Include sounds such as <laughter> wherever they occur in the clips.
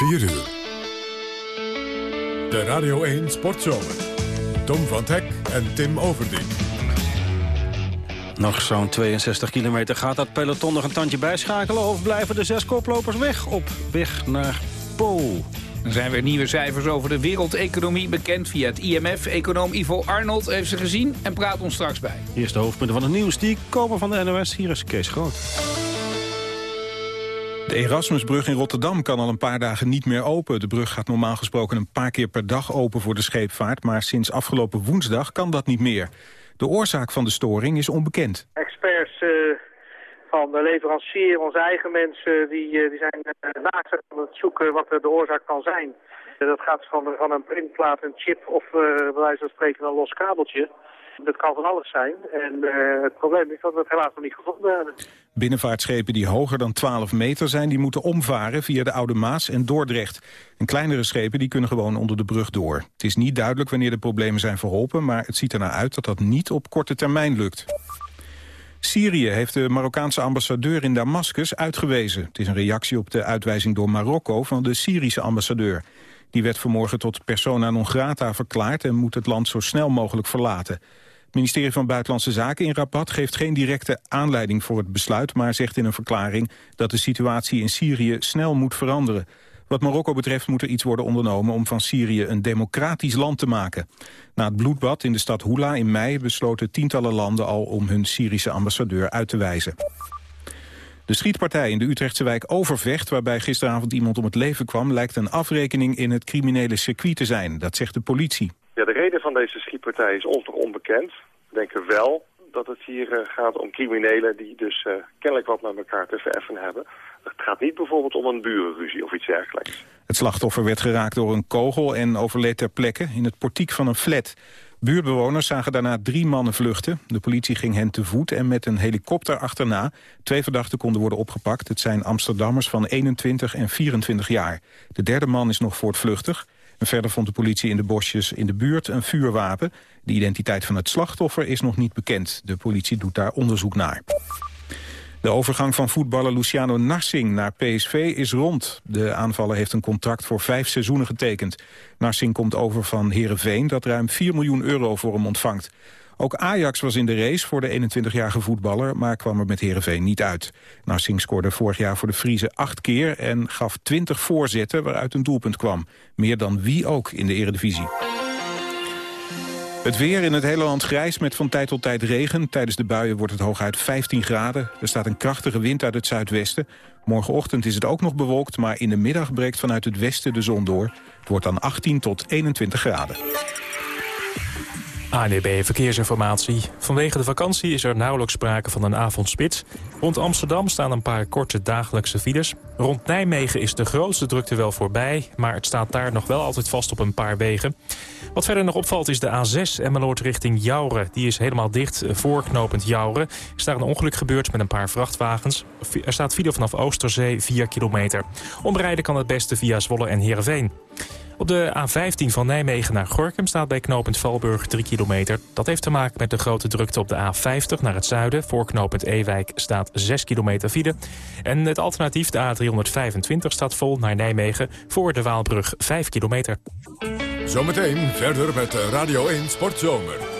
4 uur. De Radio 1 Sportzomer. Tom van Hek en Tim Overdien. Nog zo'n 62 kilometer. Gaat dat peloton nog een tandje bijschakelen... of blijven de zes koplopers weg op weg naar Po? Er zijn weer nieuwe cijfers over de wereldeconomie bekend via het IMF. Econoom Ivo Arnold heeft ze gezien en praat ons straks bij. Eerste hoofdpunten van het nieuws die komen van de NOS. Hier is Kees Groot. De Erasmusbrug in Rotterdam kan al een paar dagen niet meer open. De brug gaat normaal gesproken een paar keer per dag open voor de scheepvaart... maar sinds afgelopen woensdag kan dat niet meer. De oorzaak van de storing is onbekend. Experts uh, van de leverancier, onze eigen mensen, die, uh, die zijn uh, naast aan het zoeken wat de oorzaak kan zijn. dat gaat van, van een printplaat, een chip of bij wijze van spreken een los kabeltje. Dat kan van alles zijn. En het probleem is dat we het helaas nog niet gevonden hebben. Binnenvaartschepen die hoger dan 12 meter zijn... die moeten omvaren via de Oude Maas en Dordrecht. En kleinere schepen die kunnen gewoon onder de brug door. Het is niet duidelijk wanneer de problemen zijn verholpen... maar het ziet ernaar uit dat dat niet op korte termijn lukt. Syrië heeft de Marokkaanse ambassadeur in Damascus uitgewezen. Het is een reactie op de uitwijzing door Marokko van de Syrische ambassadeur. Die werd vanmorgen tot persona non grata verklaard... en moet het land zo snel mogelijk verlaten. Het ministerie van Buitenlandse Zaken in Rabat geeft geen directe aanleiding voor het besluit, maar zegt in een verklaring dat de situatie in Syrië snel moet veranderen. Wat Marokko betreft moet er iets worden ondernomen om van Syrië een democratisch land te maken. Na het bloedbad in de stad Hula in mei besloten tientallen landen al om hun Syrische ambassadeur uit te wijzen. De schietpartij in de Utrechtse wijk Overvecht, waarbij gisteravond iemand om het leven kwam, lijkt een afrekening in het criminele circuit te zijn. Dat zegt de politie. Ja, de reden van deze schietpartij is ons nog onbekend. We denken wel dat het hier uh, gaat om criminelen die dus uh, kennelijk wat met elkaar te verheffen hebben. Het gaat niet bijvoorbeeld om een burenruzie of iets dergelijks. Het slachtoffer werd geraakt door een kogel en overleed ter plekke in het portiek van een flat. Buurtbewoners zagen daarna drie mannen vluchten. De politie ging hen te voet en met een helikopter achterna. Twee verdachten konden worden opgepakt. Het zijn Amsterdammers van 21 en 24 jaar. De derde man is nog voortvluchtig. Verder vond de politie in de bosjes in de buurt een vuurwapen. De identiteit van het slachtoffer is nog niet bekend. De politie doet daar onderzoek naar. De overgang van voetballer Luciano Narsing naar PSV is rond. De aanvaller heeft een contract voor vijf seizoenen getekend. Narsing komt over van Herenveen dat ruim 4 miljoen euro voor hem ontvangt. Ook Ajax was in de race voor de 21-jarige voetballer... maar kwam er met Herenveen niet uit. Narsing scoorde vorig jaar voor de Friese acht keer... en gaf 20 voorzetten waaruit een doelpunt kwam. Meer dan wie ook in de eredivisie. Het weer in het hele land grijs met van tijd tot tijd regen. Tijdens de buien wordt het hooguit 15 graden. Er staat een krachtige wind uit het zuidwesten. Morgenochtend is het ook nog bewolkt, maar in de middag breekt vanuit het westen de zon door. Het wordt dan 18 tot 21 graden. ANEB Verkeersinformatie. Vanwege de vakantie is er nauwelijks sprake van een avondspits. Rond Amsterdam staan een paar korte dagelijkse files. Rond Nijmegen is de grootste drukte wel voorbij... maar het staat daar nog wel altijd vast op een paar wegen. Wat verder nog opvalt is de A6 Emmeloord richting Jouren. Die is helemaal dicht, eh, voorknopend Jouren. Er is daar een ongeluk gebeurd met een paar vrachtwagens. Er staat file vanaf Oosterzee 4 kilometer. Omrijden kan het beste via Zwolle en Heerenveen. Op de A15 van Nijmegen naar Gorkum staat bij knooppunt Valburg 3 kilometer. Dat heeft te maken met de grote drukte op de A50 naar het zuiden. Voor knooppunt Ewijk staat 6 kilometer file. En het alternatief, de A325, staat vol naar Nijmegen... voor de Waalbrug 5 kilometer. Zometeen verder met Radio 1 Sportzomer.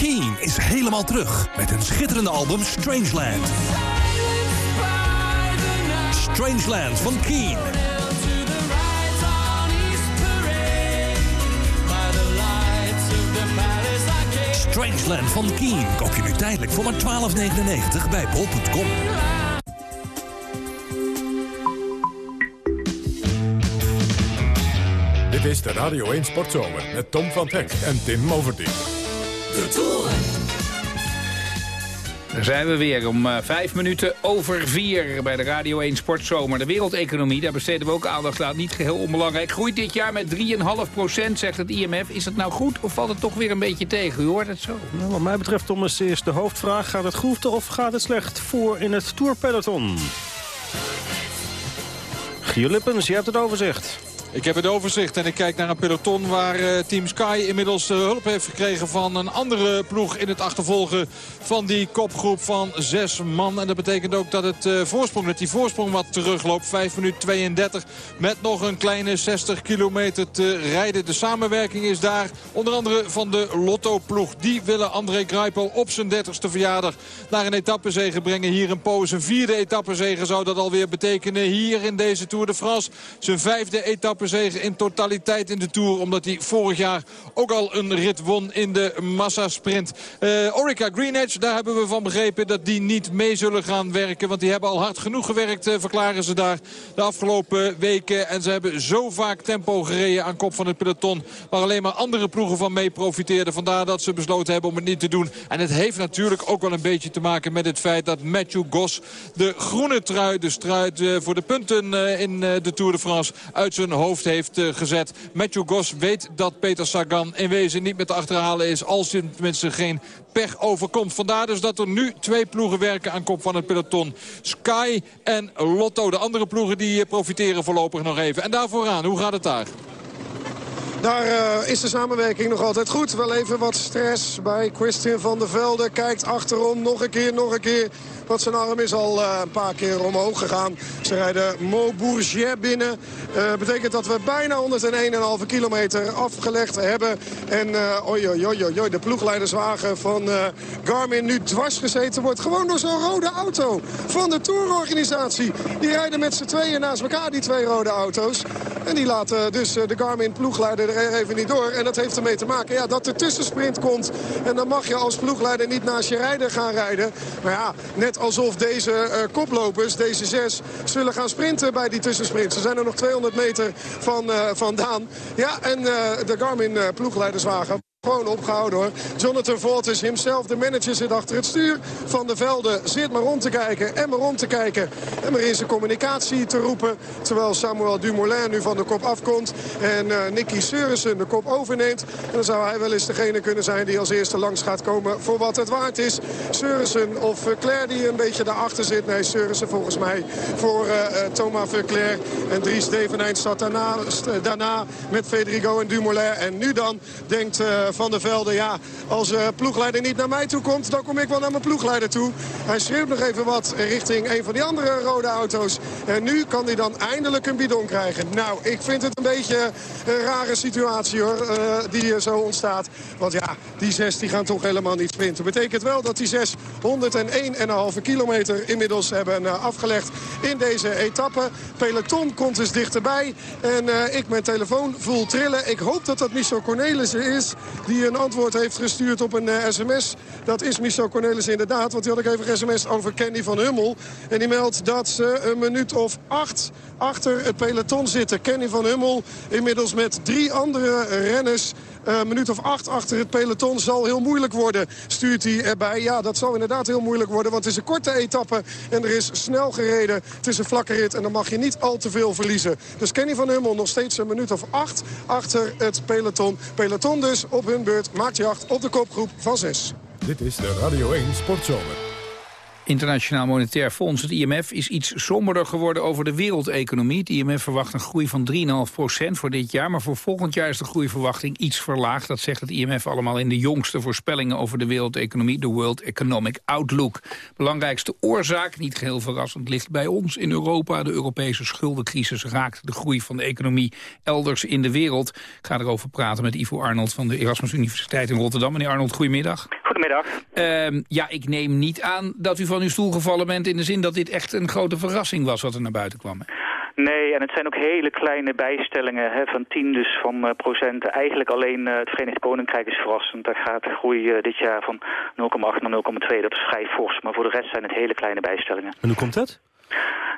Keen is helemaal terug met een schitterende album Strangeland. Strangeland van Keen. Strangeland van Keen koop je nu tijdelijk voor maar 12,99 bij bol.com. Dit is de Radio 1 Sportzomer met Tom van Hek en Tim Overdien. De Tour. Daar zijn we weer om uh, vijf minuten over vier bij de Radio 1 Sportzomer. De wereldeconomie, daar besteden we ook aandacht aan. Niet geheel onbelangrijk. Groeit dit jaar met 3,5 procent, zegt het IMF. Is het nou goed of valt het toch weer een beetje tegen? U hoort het zo. Nou, wat mij betreft, Thomas, is de hoofdvraag... gaat het goed of gaat het slecht voor in het Tourpeloton? Gio Lippens, je hebt het overzicht. Ik heb het overzicht en ik kijk naar een peloton waar uh, Team Sky inmiddels uh, hulp heeft gekregen van een andere ploeg in het achtervolgen van die kopgroep van zes man. En dat betekent ook dat het uh, voorsprong, dat die voorsprong wat terugloopt. 5 minuten 32 met nog een kleine 60 kilometer te rijden. De samenwerking is daar onder andere van de Lotto-ploeg. Die willen André Greipel op zijn 30ste verjaardag naar een etappezege brengen. Hier in Po zijn vierde etappezege zou dat alweer betekenen. Hier in deze Tour de France zijn vijfde etappe in totaliteit in de Tour. Omdat hij vorig jaar ook al een rit won in de massasprint. Uh, Orica Greenedge, daar hebben we van begrepen dat die niet mee zullen gaan werken. Want die hebben al hard genoeg gewerkt, uh, verklaren ze daar de afgelopen weken. En ze hebben zo vaak tempo gereden aan kop van het peloton. Waar alleen maar andere ploegen van mee profiteerden. Vandaar dat ze besloten hebben om het niet te doen. En het heeft natuurlijk ook wel een beetje te maken met het feit dat Matthew Goss de groene trui, de strijd uh, voor de punten in de Tour de France, uit zijn hoofd heeft uh, gezet. Matthew Goss weet dat Peter Sagan in wezen niet meer te achterhalen is... als hij tenminste geen pech overkomt. Vandaar dus dat er nu twee ploegen werken aan kop van het peloton. Sky en Lotto. De andere ploegen die profiteren voorlopig nog even. En daar vooraan, hoe gaat het daar? Daar uh, is de samenwerking nog altijd goed. Wel even wat stress bij Christian van der Velde. Kijkt achterom, nog een keer, nog een keer. Want zijn arm is al uh, een paar keer omhoog gegaan. Ze rijden Bourget binnen. Uh, betekent dat we bijna 101,5 kilometer afgelegd hebben. En uh, oi, oi, oi, oi, de ploegleiderswagen van Garmin nu dwars gezeten wordt. Gewoon door zo'n rode auto van de tourorganisatie. Die rijden met z'n tweeën naast elkaar, die twee rode auto's. En die laten dus de Garmin ploegleider er even niet door. En dat heeft ermee te maken ja, dat de tussensprint komt. En dan mag je als ploegleider niet naast je rijder gaan rijden. Maar ja, net alsof deze uh, koplopers, deze zes, zullen gaan sprinten bij die tussensprint. Ze zijn er nog 200 meter van uh, vandaan. Ja, en uh, de Garmin ploegleiderswagen. Gewoon opgehouden hoor. Jonathan Voltes himself, de manager, zit achter het stuur. Van de Velde zit maar rond te kijken en maar rond te kijken. En maar in zijn communicatie te roepen. Terwijl Samuel Dumoulin nu van de kop afkomt. En uh, Nicky Seurissen de kop overneemt. En dan zou hij wel eens degene kunnen zijn die als eerste langs gaat komen voor wat het waard is. Seurissen of Verclair die een beetje daarachter zit. Nee, Seurissen volgens mij voor uh, Thomas Verclair. En Dries Devenijn staat daarna, daarna met Federico en Dumoulin. En nu dan denkt... Van der Velde. Ja, als uh, ploegleider niet naar mij toe komt, dan kom ik wel naar mijn ploegleider toe. Hij schreeuwt nog even wat richting een van die andere rode auto's. En nu kan hij dan eindelijk een bidon krijgen. Nou, ik vind het een beetje een rare situatie hoor, uh, die hier zo ontstaat. Want ja, die zes die gaan toch helemaal niet sprinten. Betekent wel dat die zes 101,5 kilometer inmiddels hebben afgelegd in deze etappe. Peloton komt dus dichterbij. En ik mijn telefoon voel trillen. Ik hoop dat dat Michel Cornelissen is die een antwoord heeft gestuurd op een sms. Dat is Michel Cornelis inderdaad, want die had ik even sms over Candy van Hummel. En die meldt dat ze een minuut of acht achter het peloton zitten. Kenny van Hummel inmiddels met drie andere renners een minuut of acht achter het peloton zal heel moeilijk worden. Stuurt hij erbij. Ja, dat zal inderdaad heel moeilijk worden. Want het is een korte etappe en er is snel gereden. Het is een vlakke rit en dan mag je niet al te veel verliezen. Dus Kenny van Hummel nog steeds een minuut of acht achter het peloton. Peloton dus op hun beurt maakt jacht op de kopgroep van zes. Dit is de Radio 1 Sportzomer. Internationaal Monetair Fonds, het IMF, is iets somberder geworden over de wereldeconomie. Het IMF verwacht een groei van 3,5% voor dit jaar. Maar voor volgend jaar is de groeiverwachting iets verlaagd. Dat zegt het IMF allemaal in de jongste voorspellingen over de wereldeconomie. De World Economic Outlook. Belangrijkste oorzaak, niet geheel verrassend, ligt bij ons in Europa. De Europese schuldencrisis raakt de groei van de economie elders in de wereld. Ik ga erover praten met Ivo Arnold van de Erasmus Universiteit in Rotterdam. Meneer Arnold, goedemiddag. Goedemiddag. Uh, ja, ik neem niet aan dat u van uw stoel gevallen bent... in de zin dat dit echt een grote verrassing was wat er naar buiten kwam. Nee, en het zijn ook hele kleine bijstellingen hè, van tiendes van uh, procenten. Eigenlijk alleen uh, het Verenigd Koninkrijk is verrassend. Daar gaat de groei uh, dit jaar van 0,8 naar 0,2. Dat is vrij fors, maar voor de rest zijn het hele kleine bijstellingen. En hoe komt dat?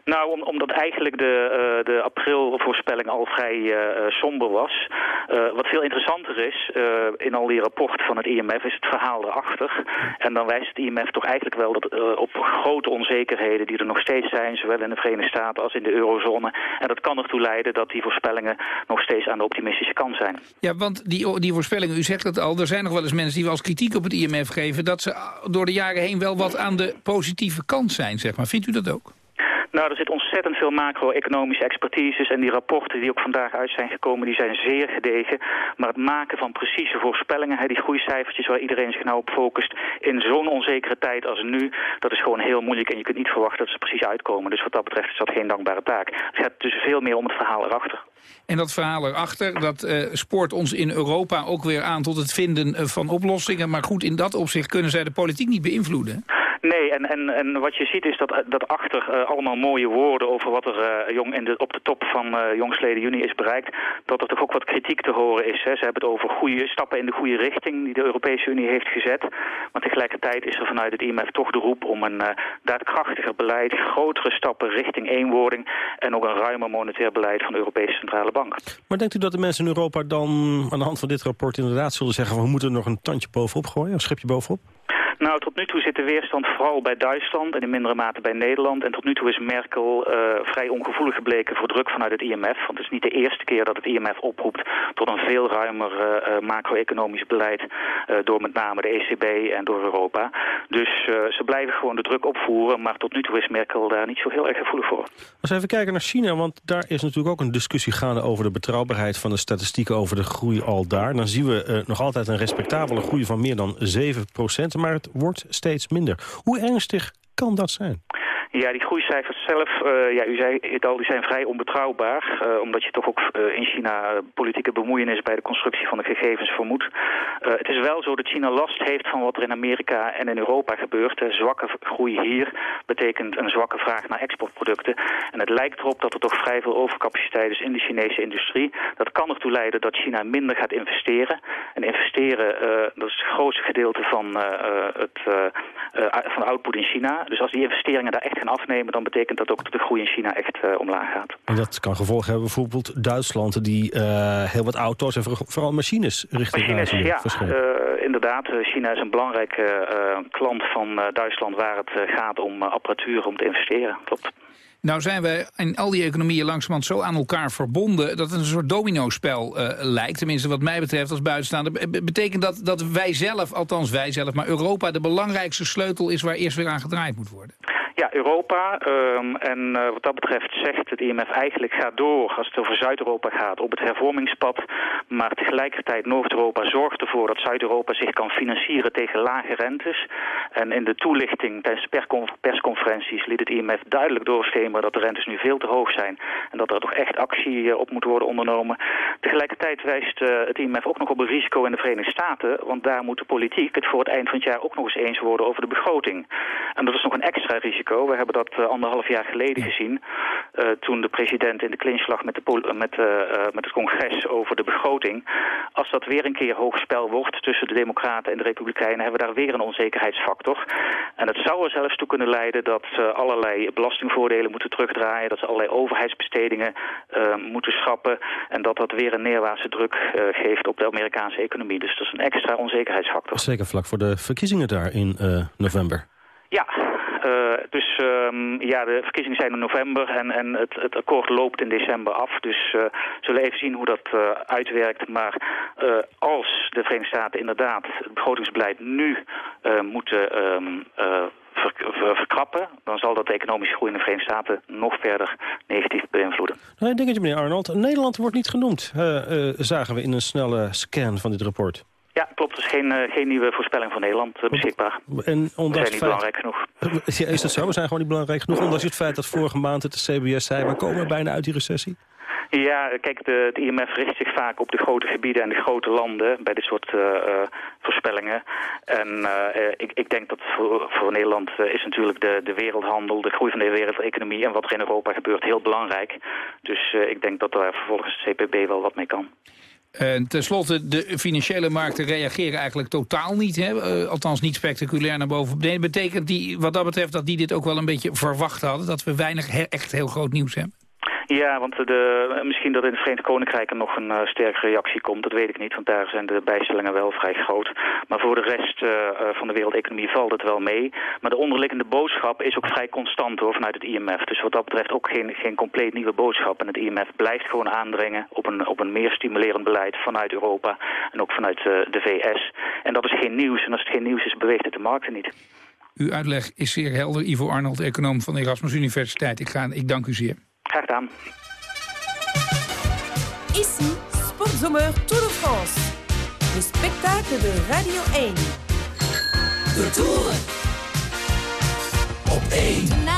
Nou, om, omdat eigenlijk de, uh, de aprilvoorspelling al vrij uh, somber was. Wat veel interessanter is, in al die rapporten van het IMF, is het verhaal erachter. En dan wijst het IMF toch eigenlijk wel dat, op grote onzekerheden die er nog steeds zijn, zowel in de Verenigde Staten als in de eurozone. En dat kan ertoe leiden dat die voorspellingen nog steeds aan de optimistische kant zijn. Ja, want die, die voorspellingen, u zegt het al, er zijn nog wel eens mensen die wel eens kritiek op het IMF geven, dat ze door de jaren heen wel wat aan de positieve kant zijn, zeg maar. Vindt u dat ook? Nou, er zit ontzettend veel macro-economische expertises en die rapporten die ook vandaag uit zijn gekomen, die zijn zeer gedegen. Maar het maken van precieze voorspellingen, die groeicijfertjes waar iedereen zich nou op focust, in zo'n onzekere tijd als nu, dat is gewoon heel moeilijk en je kunt niet verwachten dat ze precies uitkomen. Dus wat dat betreft is dat geen dankbare taak. Het gaat dus veel meer om het verhaal erachter. En dat verhaal erachter, dat uh, spoort ons in Europa ook weer aan tot het vinden eh, van oplossingen. Maar goed, in dat opzicht kunnen zij de politiek niet beïnvloeden. Nee, en, en, en wat je ziet is dat, dat achter uh, allemaal mooie woorden over wat er uh, jong op de top van uh, Jongsleden Unie is bereikt, dat er toch ook wat kritiek te horen is. Hè. Ze hebben het over goede stappen in de goede richting die de Europese Unie heeft gezet. Maar tegelijkertijd is er vanuit het IMF toch de roep om een daadkrachtiger beleid, grotere stappen richting eenwording en ook een ruimer monetair beleid van de Europese Centrale Bank. Maar denkt u dat de mensen in Europa dan aan de hand van dit rapport inderdaad zullen zeggen we moeten nog een tandje bovenop gooien, een schepje bovenop? Nou, tot nu toe zit de weerstand vooral bij Duitsland en in mindere mate bij Nederland. En tot nu toe is Merkel uh, vrij ongevoelig gebleken voor druk vanuit het IMF. Want het is niet de eerste keer dat het IMF oproept tot een veel ruimer uh, macro-economisch beleid. Door met name de ECB en door Europa. Dus ze blijven gewoon de druk opvoeren. Maar tot nu toe is Merkel daar niet zo heel erg gevoelig voor. Als we even kijken naar China, want daar is natuurlijk ook een discussie gaande over de betrouwbaarheid van de statistieken over de groei al daar. Dan zien we nog altijd een respectabele groei van meer dan 7 procent. Maar het wordt steeds minder. Hoe ernstig kan dat zijn? Ja, die groeicijfers zelf, uh, ja, u zei het al, die zijn vrij onbetrouwbaar. Uh, omdat je toch ook uh, in China politieke bemoeienis bij de constructie van de gegevens vermoedt. het is wel zo dat China last heeft van wat er in Amerika en in Europa gebeurt. De zwakke groei hier betekent een zwakke vraag naar exportproducten. En het lijkt erop dat er toch vrij veel overcapaciteit is in de Chinese industrie. Dat kan ertoe leiden dat China minder gaat investeren. En investeren, dat is het grootste gedeelte van, het, van output in China. Dus als die investeringen daar echt gaan afnemen... dan betekent dat ook dat de groei in China echt uh, omlaag gaat. En dat kan gevolgen hebben bijvoorbeeld Duitsland... die uh, heel wat auto's en vooral machines richting machines, ja, uh, inderdaad. China is een belangrijke klant van Duitsland... waar het gaat om apparatuur om te investeren. Klopt. Nou zijn we in al die economieën langzamerhand zo aan elkaar verbonden... dat het een soort domino-spel uh, lijkt, tenminste wat mij betreft als buitenstaander. Betekent dat dat wij zelf, althans wij zelf, maar Europa... de belangrijkste sleutel is waar eerst weer aan gedraaid moet worden? Ja, Europa. Um, en uh, wat dat betreft zegt het IMF eigenlijk gaat door als het over Zuid-Europa gaat op het hervormingspad. Maar tegelijkertijd Noord-Europa zorgt ervoor dat Zuid-Europa zich kan financieren tegen lage rentes. En in de toelichting tijdens persconferenties liet het IMF duidelijk doorschemeren dat de rentes nu veel te hoog zijn. En dat er toch echt actie uh, op moet worden ondernomen. Tegelijkertijd wijst uh, het IMF ook nog op een risico in de Verenigde Staten. Want daar moet de politiek het voor het eind van het jaar ook nog eens eens worden over de begroting. En dat is nog een extra risico We hebben dat uh, anderhalf jaar geleden gezien. Uh, toen de president in de clinch lag met, de met, uh, met het congres over de begroting. Als dat weer een keer hoog spel wordt tussen de democraten en de republikeinen... hebben we daar weer een onzekerheidsfactor. En het zou er zelfs toe kunnen leiden dat ze allerlei belastingvoordelen moeten terugdraaien. Dat ze allerlei overheidsbestedingen moeten schrappen. En dat dat weer een neerwaartse druk geeft op de Amerikaanse economie. Dus dat is een extra onzekerheidsfactor. Zeker vlak voor de verkiezingen daar in november. Ja, uh, dus um, ja, de verkiezingen zijn in november en, en het, het akkoord loopt in december af. Dus uh, zullen even zien hoe dat uh, uitwerkt. Maar als de Verenigde Staten inderdaad het begrotingsbeleid nu moeten ver, verkrappen... dan zal dat de economische groei in de Verenigde Staten nog verder negatief beïnvloeden. Nou, dingetje, meneer Arnold. Nederland wordt niet genoemd, zagen we in een snelle scan van dit rapport. Ja, klopt. Er is geen, uh, geen nieuwe voorspelling van Nederland uh, beschikbaar. En ondanks we zijn niet belangrijk genoeg. Ja, is dat zo? We zijn gewoon niet belangrijk genoeg. Ondanks het feit dat vorige maand het de CBS zei... we komen bijna uit die recessie. Ja, kijk, de, het IMF richt zich vaak op de grote gebieden en de grote landen bij dit soort uh, voorspellingen. En uh, ik, ik, denk dat voor, voor Nederland is natuurlijk de, de wereldhandel, de groei van de wereldeconomie en wat er in Europa gebeurt heel belangrijk. Dus ik denk dat daar vervolgens het CPB wel wat mee kan. En tenslotte, de financiële markten reageren eigenlijk totaal niet. Hè? Eh, althans niet spectaculair naar boven. Nee, betekent die, wat dat betreft dat die dit ook wel een beetje verwacht hadden? Dat we weinig echt heel groot nieuws hebben? Ja, want de, misschien dat in het Verenigd Koninkrijk er nog een uh, sterke reactie komt, dat weet ik niet, want daar zijn de bijstellingen wel vrij groot. Maar voor de rest uh, van de wereldeconomie valt het wel mee. Maar de onderliggende boodschap is ook vrij constant hoor, vanuit het IMF. Dus wat dat betreft ook geen, geen compleet nieuwe boodschap. En het IMF blijft gewoon aandringen op een, op een meer stimulerend beleid vanuit Europa en ook vanuit de VS. En dat is geen nieuws. En als het geen nieuws is, beweegt het de markten niet. Uw uitleg is zeer helder. Ivo Arnold, econoom van de Erasmus Universiteit. Ik, ga, ik dank u zeer. Gedaan. Ici, Sportzomer Tour de France. Le spectacle de Radio 1. De Tour. Op 1.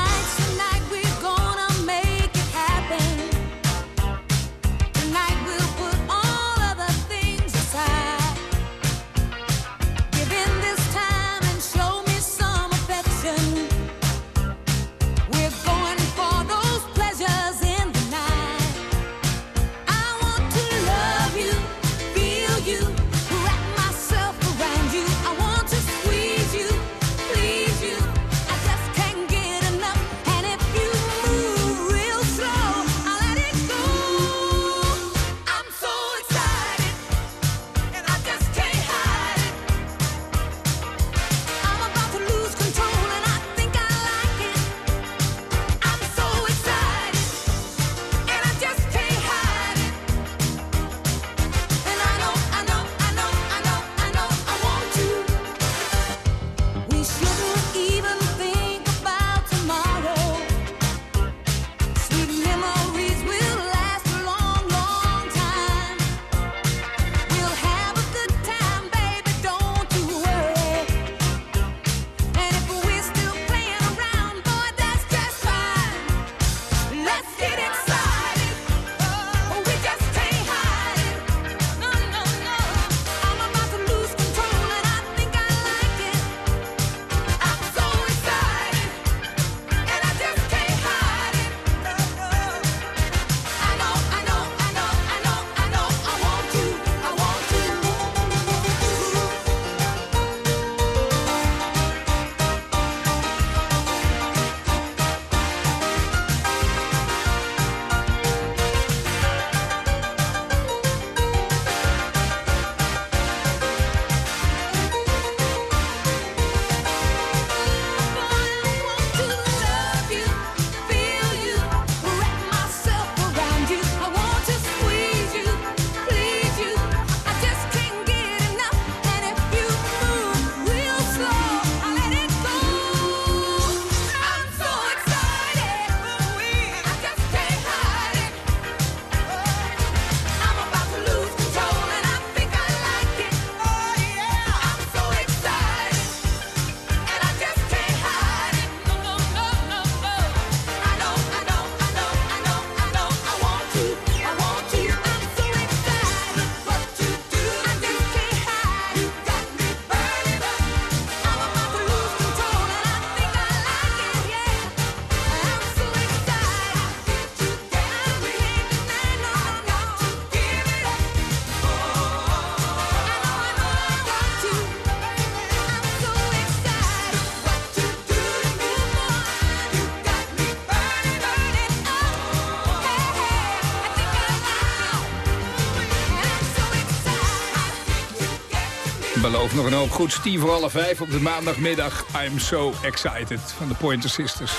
Beloof nog een hoop goed. Tien voor alle vijf op de maandagmiddag. I'm so excited van de Pointer Sisters.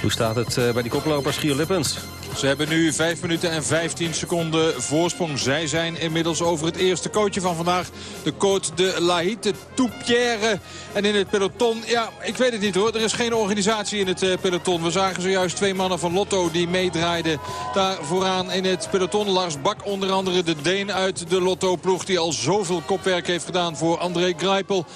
Hoe staat het eh, bij die koplopers, Gio Lippens? Ze hebben nu 5 minuten en 15 seconden voorsprong. Zij zijn inmiddels over het eerste coachje van vandaag. De coach de Lahite Toupierre. En in het peloton, ja, ik weet het niet hoor. Er is geen organisatie in het eh, peloton. We zagen zojuist twee mannen van Lotto die meedraaiden. Daar vooraan in het peloton. Lars Bak onder andere de Deen uit de Lotto-ploeg. Die al zoveel kopwerk heeft gedaan voor André Greipel.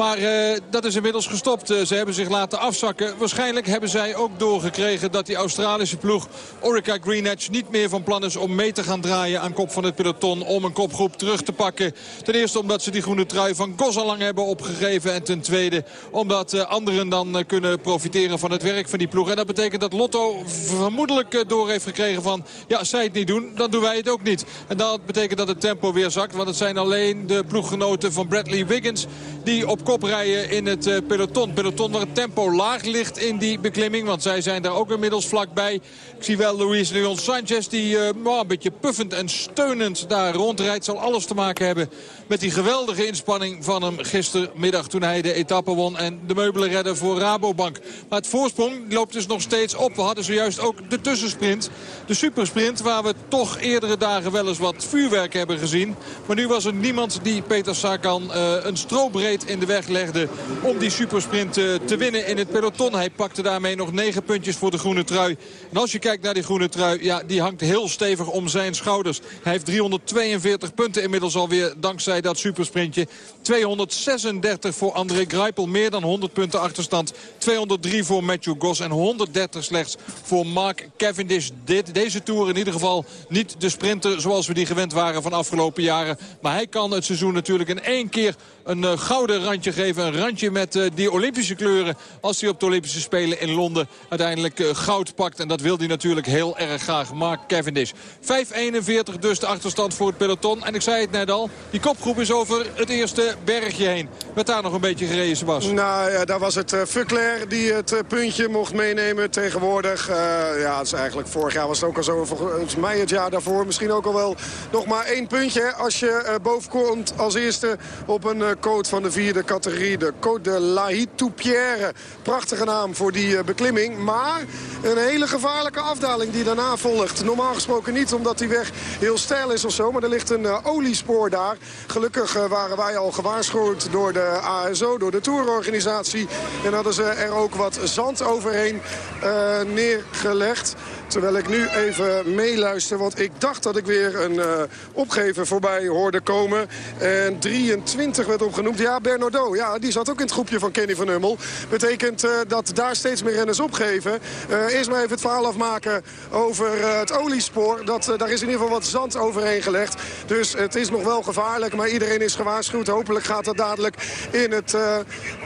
Maar eh, dat is inmiddels gestopt. Eh, ze hebben zich laten afzakken. Waarschijnlijk hebben zij ook doorgekregen dat die Australische ploeg Orica Green Edge niet meer van plan is om mee te gaan draaien aan kop van het peloton. Om een kopgroep terug te pakken. Ten eerste omdat ze die groene trui van Gos al lang hebben opgegeven. En ten tweede omdat eh, anderen dan kunnen profiteren van het werk van die ploeg. En dat betekent dat Lotto vermoedelijk door heeft gekregen van... ja, als zij het niet doen, dan doen wij het ook niet. En dat betekent dat het tempo weer zakt. Want het zijn alleen de ploeggenoten van Bradley Wiggins... die op kop rijden in het eh, peloton. Peloton waar het tempo laag ligt in die beklimming. Want zij zijn daar ook inmiddels vlakbij. Ik zie wel Luis Leon Sanchez die nou, een beetje puffend en steunend daar rondrijdt. Zal alles te maken hebben met die geweldige inspanning van hem gistermiddag... toen hij de etappe won en de meubelen redde voor Rabobank. Maar het voorsprong loopt dus nog steeds op. We hadden zojuist ook de tussensprint. De supersprint waar we toch eerdere dagen wel eens wat vuurwerk hebben gezien. Maar nu was er niemand die Peter Sagan eh, een strobreed in de weg legde... om die supersprint eh, te winnen in het peloton. Hij pakte daarmee nog negen puntjes voor de groene trui. En als je kijkt naar die groene trui, ja, die hangt heel stevig om zijn schouders. Hij heeft 342 punten inmiddels alweer dankzij dat supersprintje. 236 voor André Greipel, meer dan 100 punten achterstand. 203 voor Matthew Goss en 130 slechts voor Mark Cavendish. Dit, deze Tour in ieder geval niet de sprinter zoals we die gewend waren van afgelopen jaren. Maar hij kan het seizoen natuurlijk in één keer een eh, gouden randje geven. Een randje met eh, die Olympische kleuren als hij op de Olympische Spelen in Londen uiteindelijk eh, goud pakt. En dat wil hij natuurlijk heel erg graag. Mark Cavendish. 5.41 dus de achterstand voor het peloton. En ik zei het net al, die kopgroep is over het eerste bergje heen. Werd daar nog een beetje gereden, Sebas? Nou ja, daar was het uh, Fuclair die het eh, puntje mocht meenemen tegenwoordig. Eh, ja, is eigenlijk vorig jaar was het ook al zo. Volgens mij het jaar daarvoor misschien ook al wel nog maar één puntje. Als je eh, boven komt als eerste op een eh, coat van de vierde categorie. De Côte de la Hitoupière. Prachtige naam voor die eh, beklimming. Maar een hele gevaarlijke afdaling die daarna volgt. Normaal gesproken niet omdat die weg heel steil is of zo. Maar er ligt een eh, oliespoor daar. Gelukkig eh, waren wij al gewaarschuwd door de ASO, door de tourorganisatie. En hadden ze er ook wat zand overheen eh, neergelegd. Terwijl ik nu even meeluister, want ik dacht dat ik weer een eh, opgever voorbij hoorde komen. En 23 werd opgenoemd. Ja, Bernardo, ja, die zat ook in het groepje van Kenny van Hummel. Betekent eh, dat daar steeds meer renners opgeven. Eh, eerst maar even het verhaal afmaken over het oliespoor. Dat, daar is in ieder geval wat zand overheen gelegd. Dus het is nog wel gevaarlijk, maar iedereen is gewaarschuwd. Hopelijk gaat het dadelijk in het... eh,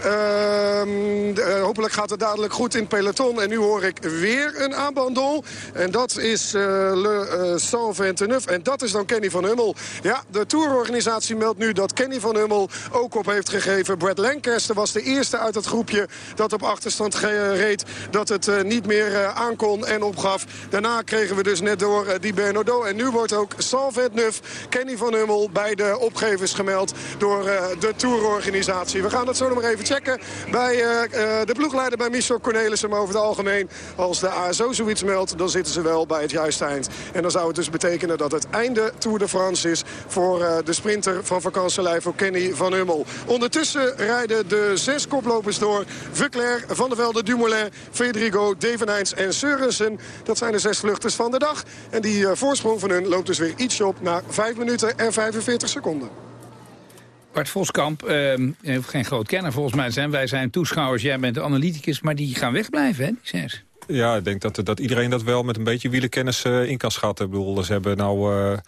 ehm, eh, hopelijk gaat het dadelijk goed in het peloton. En nu hoor ik weer een abandon. En dat is eh, Le uh, Saint-Venteneuf. En dat is dan Kenny van Hummel. Ja, de tourorganisatie meldt nu dat Kenny van Hummel ook op heeft gegeven. Brad Lancaster was de eerste uit het groepje dat op achterstand ge- reed. Dat het eh, niet meer eh, aankon en opgaf. Daarna kregen we dus net door eh, die Bernardo. En nu wordt ook Saint-Venteneuf, Kenny van Hummel bij de opgevers gemeld door eh, de tourorganisatie. We gaan dat zo nog maar even checken bij eh, eh, de ploegleider bij Michel Cornelissen. Maar over het algemeen, als de ASO zoiets meldt, dan zitten ze wel bij het juiste eind. En dan zou het dus betekenen dat het einde Tour de France is voor eh, de sprinter van vakantielei voor Kenny van Hummel. Ondertussen rijden de zes koplopers door. Vuclair, Van der Velde, Dumoulin, Federico, Devenijns en Seurensen. Dat zijn de zes vluchters van de dag. En die eh, voorsprong van hun loopt dus weer ietsje op naar 5 minuten en 45 seconden. Bart Voskamp, eh, je hoeft geen groot kenner volgens mij zijn. Wij zijn toeschouwers, jij bent de analyticus, maar die gaan wegblijven, hè, die zes. Ja, ik denk dat, dat iedereen dat wel met een beetje wielenkennis eh, in kan schatten. Ik bedoel, ze hebben nou...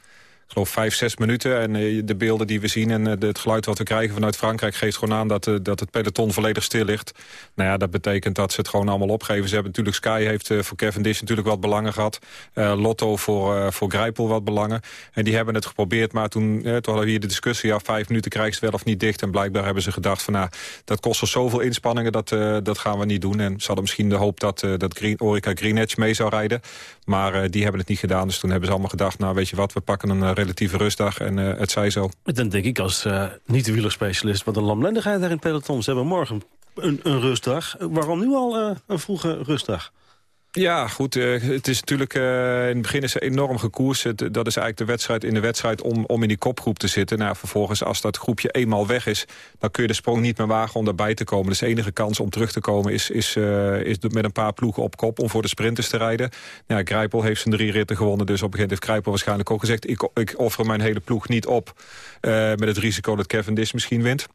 ik geloof vijf, zes minuten. En eh, de beelden die we zien en eh, het geluid wat we krijgen vanuit Frankrijk... geeft gewoon aan dat, eh, dat het peloton volledig stil ligt. Nou ja, dat betekent dat ze het gewoon allemaal opgeven. Ze hebben natuurlijk Sky heeft voor Cavendish natuurlijk wat belangen gehad. Eh, Lotto voor, voor Grijpel wat belangen. En die hebben het geprobeerd, maar toen, hadden we hier de discussie... ja, vijf minuten krijgen ze wel of niet dicht. En blijkbaar hebben ze gedacht van, nou, dat kost ons zoveel inspanningen... dat, dat gaan we niet doen. En ze hadden misschien de hoop dat, dat Green, Orica Green Edge mee zou rijden. Maar die hebben het niet gedaan. Dus toen hebben ze allemaal gedacht, nou weet je wat... we pakken een relatieve rustdag en eh, het zij zo. Dan denk ik als eh niet-wielerspecialist... wat een lamlendigheid daar in het peloton. Ze hebben morgen een, een rustdag. Waarom nu al eh, een vroege rustdag? Ja, goed. eh, het is natuurlijk eh, in het begin is enorm gekoerst. Het- Dat is eigenlijk de wedstrijd in de wedstrijd om, om in die kopgroep te zitten. Nou, vervolgens, als dat groepje eenmaal weg is... dan kun je de sprong niet meer wagen om daarbij te komen. Dus de enige kans om terug te komen is, is, eh, is met een paar ploegen op kop... om voor de sprinters te rijden. Ja, Grijpel heeft zijn drie ritten gewonnen. Dus op een gegeven moment heeft Grijpel waarschijnlijk ook gezegd... ik, ik offer mijn hele ploeg niet op met het risico dat Cavendish misschien wint.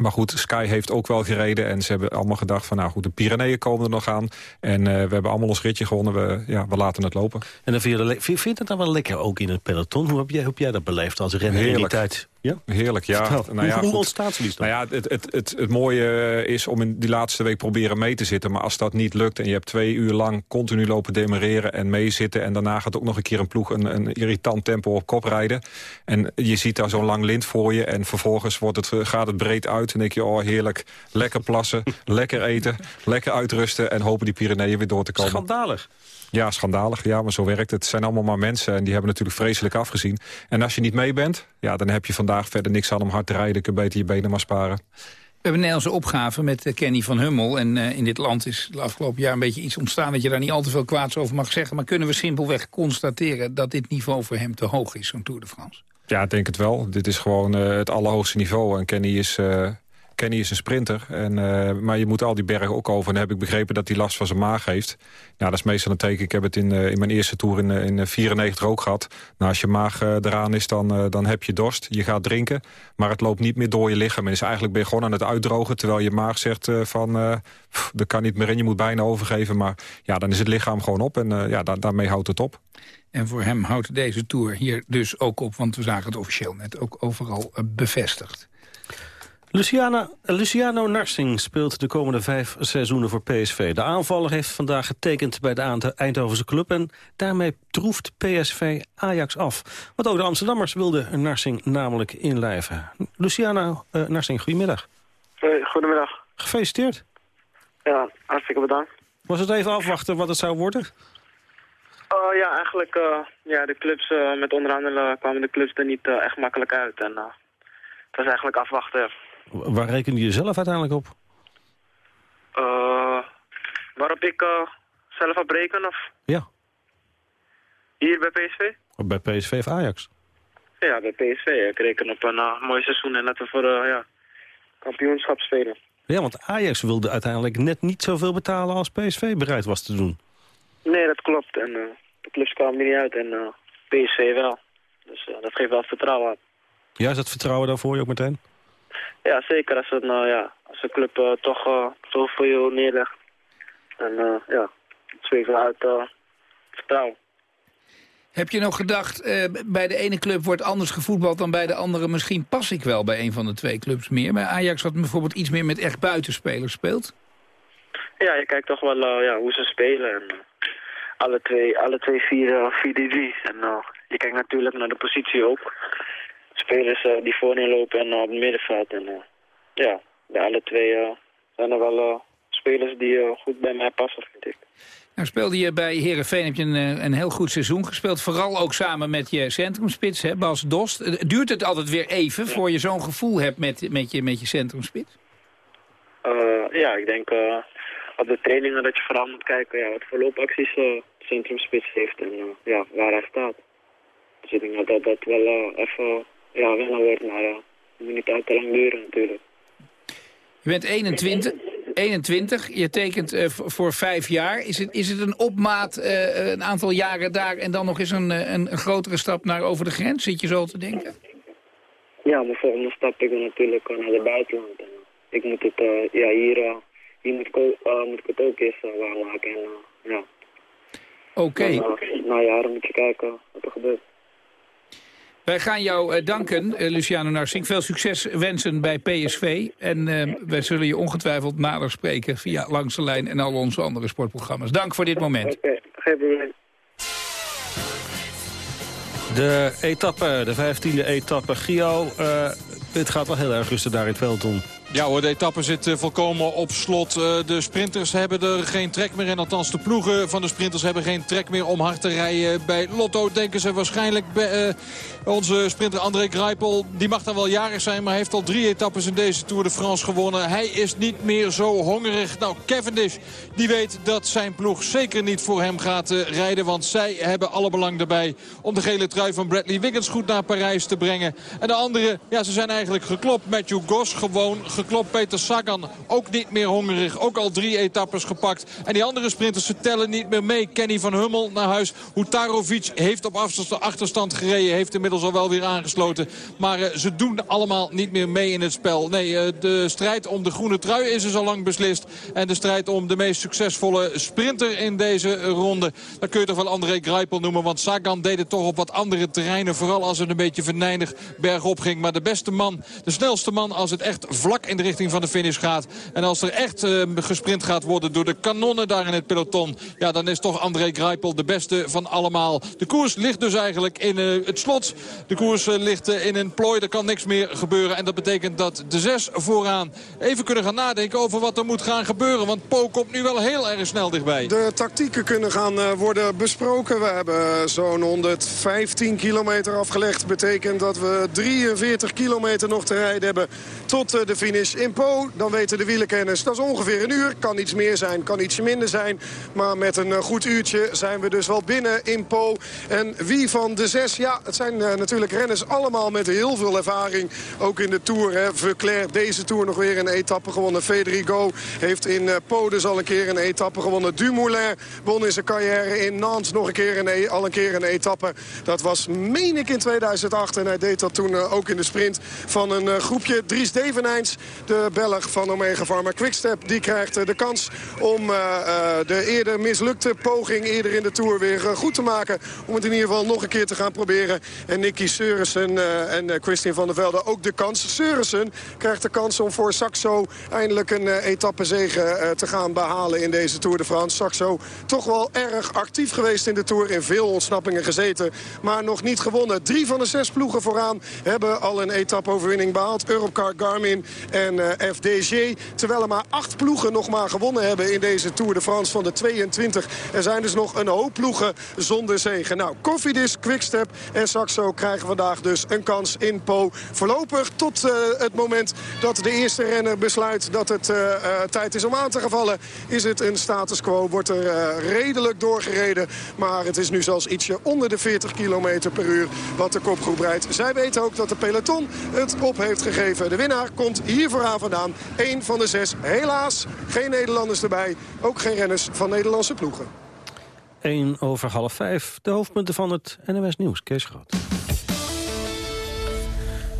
Maar goed, Sky heeft ook wel gereden. En ze hebben allemaal gedacht van, nou goed, de Pyreneeën komen er nog aan. En eh, we hebben allemaal ons ritje gewonnen. We, ja, we laten het lopen. En dan vind je, vind, het dan wel lekker ook in het peloton? Hoe heb jij, hoe heb jij dat beleefd als renner in die tijd? Ja? Heerlijk, ja. Nou ja, hoe, ontstaat zoiets dan? Nou ja, het, het, het, het mooie eh, is om in die laatste week proberen mee te zitten. Maar als dat niet lukt en je hebt twee uur lang continu lopen demereren en meezitten... en daarna gaat ook nog een keer een ploeg een, een irritant tempo op kop rijden... en je ziet daar zo'n lang lint voor je en vervolgens wordt het, eh, gaat het breed uit... en denk je, oh heerlijk, lekker plassen, <laughs> lekker eten, lekker uitrusten... en hopen die Pyreneeën weer door te komen. Schandalig. Ja, schandalig. Ja, maar zo werkt het. Het zijn allemaal maar mensen en die hebben natuurlijk vreselijk afgezien. En als je niet mee bent, ja, dan heb je vandaag verder niks aan om hard te rijden. Je kunt beter je benen maar sparen. We hebben een Nederlandse opgave met eh, Kenny van Hummel. En eh, in dit land is de afgelopen jaar een beetje iets ontstaan... dat je daar niet al te veel kwaads over mag zeggen. Maar kunnen we simpelweg constateren dat dit niveau voor hem te hoog is, zo'n Tour de France? Ja, ik denk het wel. Dit is gewoon eh, het allerhoogste niveau. En Kenny is, Kenny is een sprinter. En, eh, maar je moet al die bergen ook over. En heb ik begrepen dat hij last van zijn maag heeft. Ja, dat is meestal een teken. Ik heb het in, eh, in mijn eerste tour in, eh, in eh, 94 ook gehad. Nou, als je maag eraan is, dan, dan heb je dorst. Je gaat drinken, maar het loopt niet meer door je lichaam. En is eigenlijk ben je gewoon aan het uitdrogen... terwijl je maag zegt van, er kan niet meer in, je moet bijna overgeven. Maar ja, dan is het lichaam gewoon op. En ja, da- daarmee houdt het op. En voor hem houdt deze Tour hier dus ook op... want we zagen het officieel net ook overal bevestigd. Luciana, Luciano Narsing speelt de komende vijf seizoenen voor PSV. De aanvaller heeft vandaag getekend bij de Eindhovense club... en daarmee troeft PSV Ajax af. Want ook de Amsterdammers wilden Narsing namelijk inlijven. Luciano eh, Narsing, goedemiddag. Hey, goedemiddag. Gefeliciteerd. Ja, hartstikke bedankt. Was het even afwachten wat het zou worden? Oh ja, eigenlijk, eh, ja, de clubs, eh, met onderhandelen kwamen de clubs er niet eh, echt makkelijk uit. En eh, het was eigenlijk afwachten. Waar rekende je zelf uiteindelijk op? Eh, waarop ik eh, zelf op reken, of Ja, hier bij PSV? bij PSV of Ajax. Ja, bij PSV. Ik reken op een eh, mooi seizoen en dat we voor ja, kampioenschap spelen. Ja, want Ajax wilde uiteindelijk net niet zoveel betalen als PSV bereid was te doen. Nee, dat klopt. En de clubs kwamen er niet uit en PSV wel. Dus dat geeft wel vertrouwen aan. Ja, is dat vertrouwen daar voor je ook meteen? Ja, zeker als, het, nou, ja, als de club eh, toch zoveel voor je neerlegt. En eh, ja, het spreekt uit eh, vertrouwen. Heb je nog gedacht, eh, bij de ene club wordt anders gevoetbald dan bij de andere... misschien pas ik wel bij een van de twee clubs meer. Bij Ajax wat bijvoorbeeld iets meer met echt buitenspelers speelt. Ja, je kijkt toch wel ja, hoe ze spelen. En, alle twee, alle twee 4-3. en eh, je kijkt natuurlijk naar de positie ook. Spelers eh, die voorin lopen en eh, op het middenveld. En eh, ja, bij alle twee zijn er wel spelers die goed bij mij passen, vind ik. Nou speelde je bij Herenveen heb je een, een heel goed seizoen gespeeld. Vooral ook samen met je centrumspits, hè, Bas Dost. Duurt het altijd weer even voor je zo'n gevoel hebt met, met, je, met je centrumspits? Ja, ik denk eh, op de trainingen dat je vooral moet kijken ja, wat voor loopacties eh centrumspits heeft en ja, waar hij staat. Dus ik denk dat dat, wel even ja, wennen wordt, maar eh, het moet niet al te lang duren natuurlijk. Je bent 21, 21 je tekent eh, voor- vijf jaar. Is het, is het een opmaat, eh, een aantal jaren daar... en dan nog eens een, eh, een, een grotere stap naar over de grens? Zit je zo te denken? Ja, mijn volgende stap ik wil natuurlijk eh, naar het buitenland. En, eh, ik moet het, eh, ja, hier, eh, hier moet, ik ook, eh, moet ik het ook eerst uh, waarmaken. En, eh, ja. Oké. Dan, eh, na jaren moet je kijken wat er gebeurt. Wij gaan jou eh, danken, eh, Luciano Narsing. Veel succes wensen bij PSV. En eh, wij zullen je ongetwijfeld nader spreken via Langs de Lijn... en al onze andere sportprogramma's. Dank voor dit moment. Oké. De etappe, de vijftiende etappe. Gio, eh, dit gaat wel heel erg rustig daar in het peloton. Ja hoor, de etappe zit eh, volkomen op slot. Eh, de sprinters hebben er geen trek meer in. Althans, de ploegen van de sprinters hebben geen trek meer om hard te rijden. Bij Lotto denken ze waarschijnlijk... Eh, onze sprinter André Greipel, die mag dan wel jarig zijn... maar heeft al drie etappes in deze Tour de France gewonnen. Hij is niet meer zo hongerig. Nou, Cavendish, die weet dat zijn ploeg zeker niet voor hem gaat rijden. Want zij hebben alle belang erbij om de gele trui van Bradley Wiggins goed naar Parijs te brengen. En de anderen, ja, ze zijn eigenlijk geklopt. Matthew Goss gewoon geklopt. Peter Sagan ook niet meer hongerig. Ook al drie etappes gepakt. En die andere sprinters, ze tellen niet meer mee. Kenny van Hummel naar huis. Hutarovic heeft op afstand- achterstand gereden. Heeft inmiddels al wel weer aangesloten. Maar eh, ze doen allemaal niet meer mee in het spel. Nee, eh, de strijd om de groene trui is dus al lang beslist. En de strijd om de meest succesvolle sprinter in deze ronde. Dat kun je toch wel André Greipel noemen. Want Sagan deed het toch op wat andere terreinen. Vooral als het een beetje venijnig bergop ging. Maar de beste man, de snelste man als het echt vlak in de richting van de finish gaat. En als er echt eh, gesprint gaat worden door de kanonnen daar in het peloton. Ja, dan is toch André Greipel de beste van allemaal. De koers ligt dus eigenlijk in eh, het slot. De koers eh, ligt eh, in een plooi. Er kan niks meer gebeuren. En dat betekent dat de zes vooraan even kunnen gaan nadenken over wat er moet gaan gebeuren. Want Po komt nu wel heel erg snel dichtbij. De tactieken kunnen gaan worden besproken. We hebben zo'n 115 kilometer afgelegd. Betekent dat we 43 kilometer nog te rijden hebben tot de finish in Po. Dan weten de wielerkenners, dat is ongeveer een uur. Kan iets meer zijn, kan ietsje minder zijn. Maar met een eh, goed uurtje zijn we dus wel binnen in Po. En wie van de zes? Ja, het zijn eh, natuurlijk renners allemaal met heel veel ervaring. Ook in de Tour. Hè. Verclair deze Tour nog weer een etappe gewonnen. Federico heeft in eh, Po dus al een keer een etappe gewonnen. Dumoulin won in zijn carrière in Nantes nog een keer een, e- al een keer een etappe. Dat was, meen ik, in 2008. En hij deed dat toen ook in de sprint van een groepje. Dries Devenijns, de Belg van Omega Pharma Quickstep... die krijgt eh, de kans om eh, eh, de eerder mislukte poging eerder in de Tour weer goed te maken. Om het in ieder geval nog een keer te gaan proberen. En Nicky Seurissen en Christian van der Velde ook de kans. Seurissen krijgt de kans om voor Saxo eindelijk een etappezege te gaan behalen in deze Tour de France. Saxo toch wel erg actief geweest in de Tour. In veel ontsnappingen gezeten, maar nog niet gewonnen. Drie van de zes ploegen vooraan hebben al een etappeoverwinning behaald. Europcar, Garmin en eh, FDG. Terwijl er maar acht ploegen nog maar gewonnen hebben in deze Tour de France van de 22. Er zijn dus nog een hoop ploegen zonder zegen. Nou, Cofidis, Quickstep en Saxo krijgen vandaag dus een kans in Po. Voorlopig tot eh, het moment dat de eerste renner besluit dat het eh, tijd is om aan te gevallen... is het een status quo, wordt er redelijk doorgereden. Maar het is nu zelfs ietsje onder de 40 km per uur wat de kopgroep rijdt. Zij weten ook dat de peloton het op heeft gegeven. De winnaar komt hier vooraan vandaan. Eén van de zes. Helaas geen Nederlanders erbij. Ook geen renners van Nederlandse ploegen. 1 over half 5. De hoofdpunten van het NMS Nieuws. Kees Groot.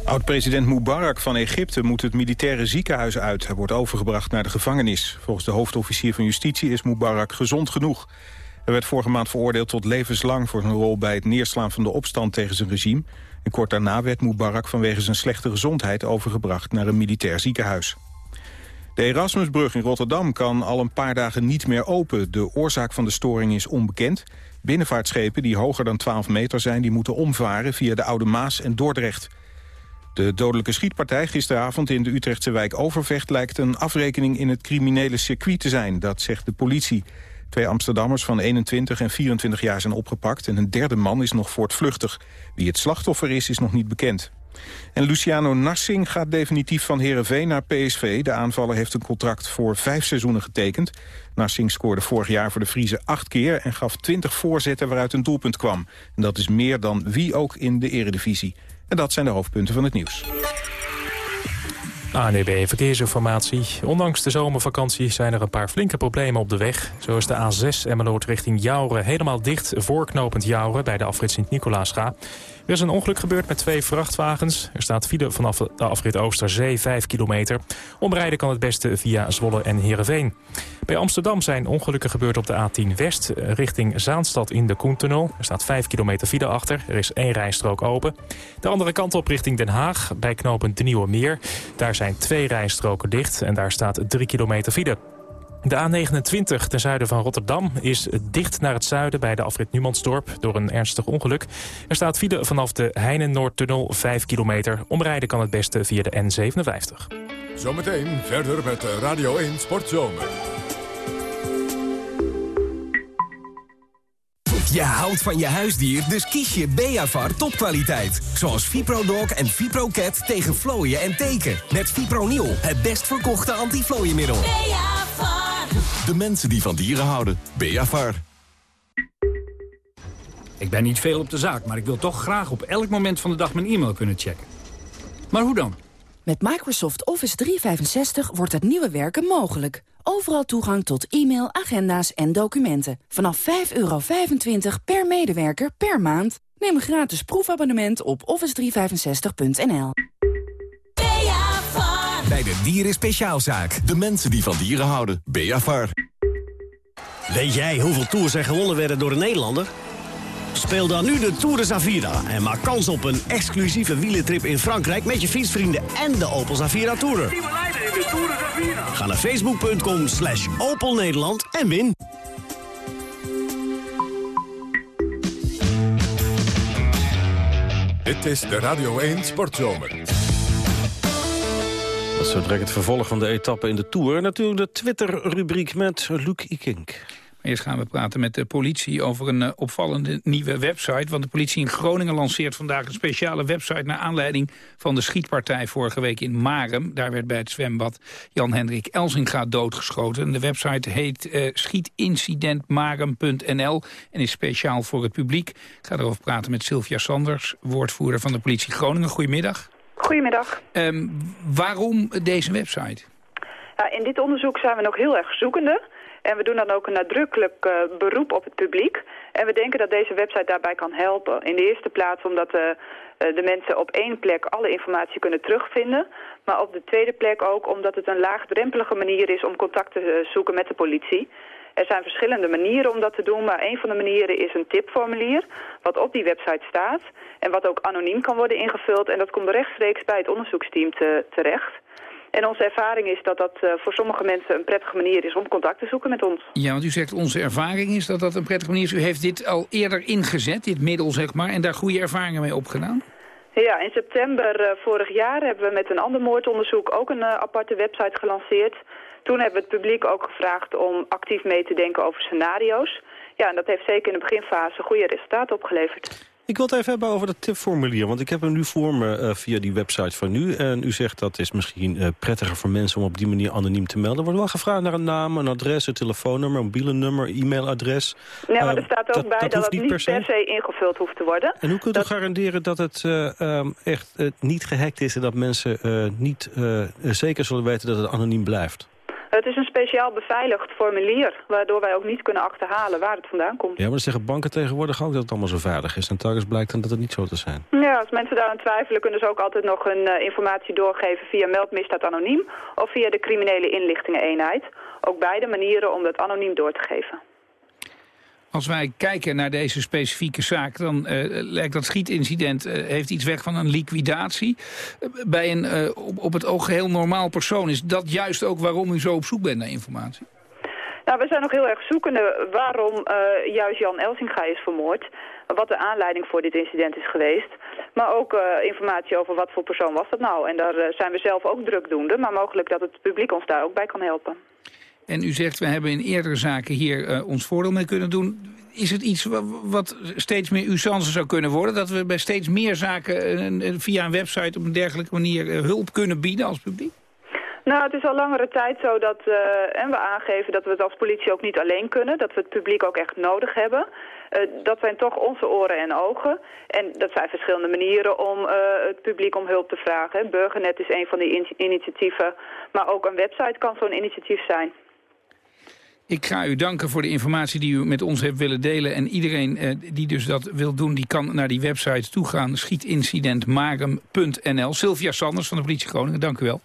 Oud-president Mubarak van Egypte moet het militaire ziekenhuis uit. Hij wordt overgebracht naar de gevangenis. Volgens de hoofdofficier van Justitie is Mubarak gezond genoeg. Hij werd vorige maand veroordeeld tot levenslang voor zijn rol bij het neerslaan van de opstand tegen zijn regime. En kort daarna werd Mubarak vanwege zijn slechte gezondheid overgebracht naar een militair ziekenhuis. De Erasmusbrug in Rotterdam kan al een paar dagen niet meer open. De oorzaak van de storing is onbekend. Binnenvaartschepen die hoger dan 12 meter zijn... die moeten omvaren via de Oude Maas en Dordrecht. De dodelijke schietpartij gisteravond in de Utrechtse wijk Overvecht... lijkt een afrekening in het criminele circuit te zijn, dat zegt de politie. Twee Amsterdammers van 21 en 24 jaar zijn opgepakt... en een derde man is nog voortvluchtig. Wie het slachtoffer is, is nog niet bekend. En Luciano Narsing gaat definitief van Heerenveen naar PSV. De aanvaller heeft een contract voor vijf seizoenen getekend. Narsing scoorde vorig jaar voor de Friese acht keer... en gaf 20 voorzetten waaruit een doelpunt kwam. En dat is meer dan wie ook in de eredivisie. En dat zijn de hoofdpunten van het nieuws. ANEB Verkeersinformatie. Ondanks de zomervakantie zijn er een paar flinke problemen op de weg. Zo is de A6 Emmeloord richting Jouren helemaal dicht... voorknopend Jouren bij de afrit Sint-Nicolaasga. Er is een ongeluk gebeurd met twee vrachtwagens. Er staat file vanaf de afrit Oosterzee 5 kilometer. Omrijden kan het beste via Zwolle en Heerenveen. Bij Amsterdam zijn ongelukken gebeurd op de A10 West... richting Zaanstad in de Koentunnel. Er staat 5 kilometer file achter. Er is één rijstrook open. De andere kant op richting Den Haag bij knooppunt De Nieuwe Meer. Daar zijn twee rijstroken dicht en daar staat 3 kilometer file. De A29 ten zuiden van Rotterdam is dicht naar het zuiden bij de afrit Numansdorp door een ernstig ongeluk. Er staat file vanaf de Heinen-Noordtunnel 5 kilometer. Omrijden kan het beste via de N57. Zometeen verder met Radio 1 Sportzomer. Je houdt van je huisdier, dus kies je Beavar topkwaliteit. Zoals ViproDog en ViproCat tegen vlooien en teken. Met Fipronil, het best verkochte antiflooienmiddel. Beavar. De mensen die van dieren houden. Beavar. Ik ben niet veel op de zaak, maar ik wil toch graag op elk moment van de dag mijn e-mail kunnen checken. Maar hoe dan? Met Microsoft Office 365 wordt het nieuwe werken mogelijk. Overal toegang tot e-mail, agenda's en documenten. Vanaf 5,25 per medewerker per maand. Neem een gratis proefabonnement op office365.nl. Bij de Dieren Speciaalzaak. De mensen die van dieren houden. Beavar. Weet jij hoeveel tours er gewonnen werden door een Nederlander? Speel dan nu de Tour de Zavira en maak kans op een exclusieve wielentrip in Frankrijk... met je fietsvrienden en de Opel Zavira Tourer. Ga naar facebook.com slash Opel Nederland en win. Dit is de Radio 1 Sportzomer. Zo direct het vervolg van de etappe in de Tour. En natuurlijk de Twitter-rubriek met Luc Ikink. Eerst gaan we praten met de politie over een eh, opvallende nieuwe website. Want de politie in Groningen lanceert vandaag een speciale website... naar aanleiding van de schietpartij vorige week in Marem. Daar werd bij het zwembad Jan-Hendrik Elsinga doodgeschoten. De website heet eh, schietincidentmarem.nl en is speciaal voor het publiek. Ik ga erover praten met Sylvia Sanders, woordvoerder van de politie Groningen. Goedemiddag. Goedemiddag. Ehm, waarom deze website? In dit onderzoek zijn we nog heel erg zoekende. En we doen dan ook een nadrukkelijk eh, beroep op het publiek. En we denken dat deze website daarbij kan helpen. In de eerste plaats omdat eh, eh, de mensen op één plek alle informatie kunnen terugvinden. Maar op de tweede plek ook omdat het een laagdrempelige manier is om contact te zoeken met de politie. Er zijn verschillende manieren om dat te doen, maar een van de manieren is een tipformulier, wat op die website staat en wat ook anoniem kan worden ingevuld. En dat komt rechtstreeks bij het onderzoeksteam te, terecht. En onze ervaring is dat dat eh, voor sommige mensen een prettige manier is om contact te zoeken met ons. Ja, want u zegt onze ervaring is dat dat een prettige manier is. U heeft dit al eerder ingezet, dit middel zeg maar, en daar goede ervaringen mee opgedaan? Ja, in september eh, vorig jaar hebben we met een ander moordonderzoek ook een eh, aparte website gelanceerd. Toen hebben we het publiek ook gevraagd om actief mee te denken over scenario's. Ja, en dat heeft zeker in de beginfase goede resultaten opgeleverd. Ik wil het even hebben over dat tipformulier. Want ik heb hem nu voor me eh, via die website van u. En u zegt dat is misschien eh, prettiger voor mensen om op die manier anoniem te melden. Er wordt wel gevraagd naar een naam, een adres, een telefoonnummer, een mobiele nummer, e-mailadres. Ja, maar Eh, er staat ook bij dat, hoeft het niet per se. ingevuld hoeft te worden. En hoe kunt u garanderen dat het eh, ehm, echt niet gehackt is... en dat mensen niet zeker zullen weten dat het anoniem blijft? Het is een speciaal beveiligd formulier, waardoor wij ook niet kunnen achterhalen waar het vandaan komt. Ja, maar dan zeggen banken tegenwoordig ook dat het allemaal zo veilig is. En telkens blijkt dan dat het niet zo te zijn. Ja, als mensen daaraan twijfelen kunnen ze ook altijd nog hun eh, informatie doorgeven via meldmisdaad anoniem of via de criminele inlichtingeneenheid. Ook beide manieren om dat anoniem door te geven. Als wij kijken naar deze specifieke zaak, dan eh, lijkt dat schietincident eh, heeft iets weg van een liquidatie. Eh, bij een op, op het oog heel normaal persoon is dat juist ook waarom u zo op zoek bent naar informatie. Nou, we zijn nog heel erg zoekende waarom juist Jan Elsinga is vermoord. Wat de aanleiding voor dit incident is geweest. Maar ook informatie over wat voor persoon was dat nou. En daar zijn we zelf ook drukdoende. Maar mogelijk dat het publiek ons daar ook bij kan helpen. En u zegt, we hebben in eerdere zaken hier eh, ons voordeel mee kunnen doen. Is het iets wa- wat steeds meer usance zou kunnen worden? Dat we bij steeds meer zaken eh, via een website op een dergelijke manier eh, hulp kunnen bieden als publiek? Nou, het is al langere tijd zo dat en we aangeven dat we het als politie ook niet alleen kunnen. Dat we het publiek ook echt nodig hebben. Dat zijn toch onze oren en ogen. En dat zijn verschillende manieren om het publiek om hulp te vragen. Burgernet is een van die in- initiatieven. Maar ook een website kan zo'n initiatief zijn. Ik ga u danken voor de informatie die u met ons hebt willen delen. En iedereen eh, die dus dat wil doen, die kan naar die website toe gaan. Sylvia Sanders van de politie Groningen, dank u wel.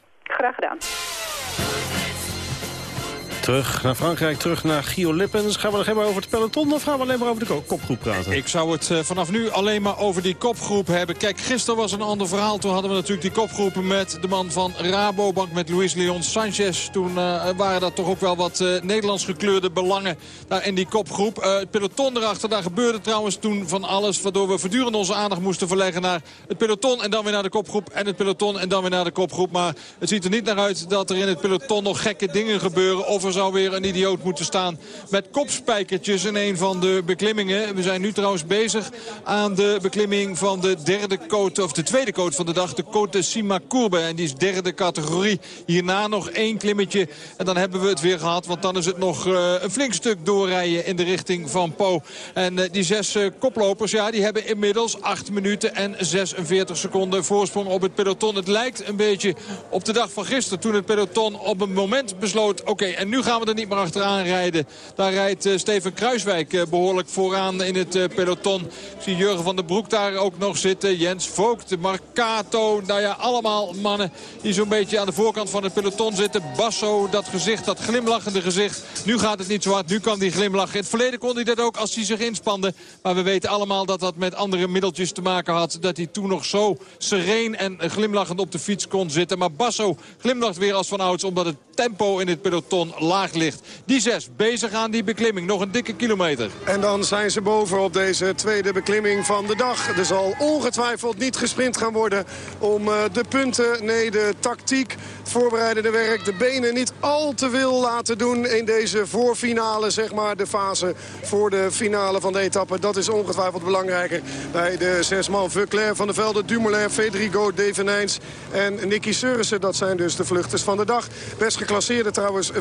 Terug naar Frankrijk, terug naar Gio Lippens. Gaan we nog hebben over het peloton of gaan we alleen maar over de ko- kopgroep praten? Ik zou het eh, vanaf nu alleen maar over die kopgroep hebben. Kijk, gisteren was een ander verhaal. Toen hadden we natuurlijk die kopgroepen met de man van Rabobank, met Luis Leon Sanchez. Toen eh, waren dat toch ook wel wat eh, Nederlands gekleurde belangen daar in die kopgroep. Het peloton erachter, daar gebeurde trouwens toen van alles. Waardoor we voortdurend onze aandacht moesten verleggen naar het peloton. En dan weer naar de kopgroep en het peloton en dan weer naar de kopgroep. Maar het ziet er niet naar uit dat er in het peloton nog gekke dingen gebeuren. Of zou weer een idioot moeten staan met kopspijkertjes in een van de beklimmingen. We zijn nu trouwens bezig aan de beklimming van de derde coat, of de tweede coat van de dag. De Côte de Simacourbe. En die is derde categorie. Hierna nog één klimmetje. En dan hebben we het weer gehad. Want dan is het nog eh, een flink stuk doorrijden in de richting van Po. En eh, die zes eh, koplopers, ja, die hebben inmiddels 8 minuten en 46 seconden voorsprong op het peloton. Het lijkt een beetje op de dag van gisteren toen het peloton op een moment besloot... oké, en nu gaan we er niet meer achteraan rijden. Daar rijdt eh, Steven Kruiswijk eh, behoorlijk vooraan in het eh, peloton. Ik zie Jurgen van den Broek daar ook nog zitten. Jens Voogd, Marcato, nou ja, allemaal mannen die zo'n beetje aan de voorkant van het peloton zitten. Basso, dat gezicht, dat glimlachende gezicht. Nu gaat het niet zo hard, nu kan hij glimlachen. In het verleden kon hij dat ook als hij zich inspande. Maar we weten allemaal dat dat met andere middeltjes te maken had. Dat hij toen nog zo sereen en glimlachend op de fiets kon zitten. Maar Basso glimlacht weer als van ouds omdat het tempo in het peloton laag ligt. Die zes bezig aan die beklimming. Nog een dikke kilometer. En dan zijn ze boven op deze tweede beklimming van de dag. Er zal ongetwijfeld niet gesprint gaan worden om eh, de punten. Nee, de tactiek, het voorbereidende werk, de benen niet al te veel laten doen in deze voorfinale, zeg maar, de fase voor de finale van de etappe. Dat is ongetwijfeld belangrijker bij de zes man. Veuclair van der Velde, Dumoulin, Federico, Devenijns en Nicky Seurissen. Dat zijn dus de vluchters van de dag. Best geclasseerde trouwens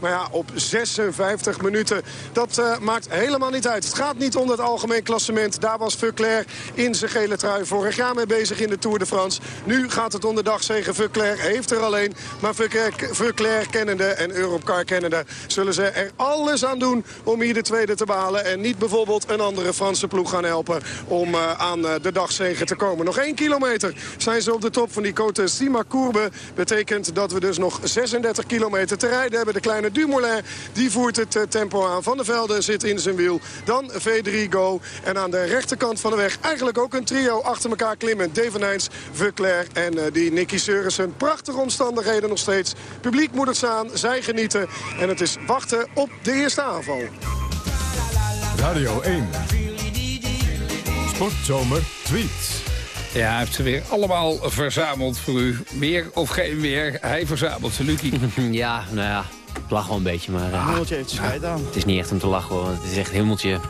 Maar ja, op 56 minuten. Dat eh, maakt helemaal niet uit. Het gaat niet om het algemeen klassement. Daar was Veuclair in zijn gele trui vorig jaar mee bezig in de Tour de France. Nu gaat het om de dagzegen. Veuclair heeft er alleen. Maar Veuclair, Veuclair kennende en Europcar kennende... zullen ze er alles aan doen om hier de tweede te behalen. En niet bijvoorbeeld een andere Franse ploeg gaan helpen... om eh, aan eh, de dagzegen te komen. Nog één kilometer zijn ze op de top van die Côte Sima Courbe. Betekent dat we dus nog 36 kilometer te rijden hebben. De kleine Dumoulin die voert het eh, tempo aan. Van der Velde zit in zijn wiel. Dan Federico. En aan de rechterkant van de weg eigenlijk ook een trio achter elkaar klimmen. Devenijns, Veuclair en eh, die Nicky Seurissen. Prachtige omstandigheden nog steeds. Publiek moet het staan, zij genieten. En het is wachten op de eerste aanval. Radio 1. Sportzomer tweets. Ja, hij heeft ze weer allemaal verzameld voor u. Weer of geen weer, hij verzamelt ze, Lucie. <laughs> Ja, nou ja, ik lach wel een beetje, maar... eh, Hemmeltje heeft scheid aan. Het is niet echt om te lachen, hoor. Het is echt Hemmeltje...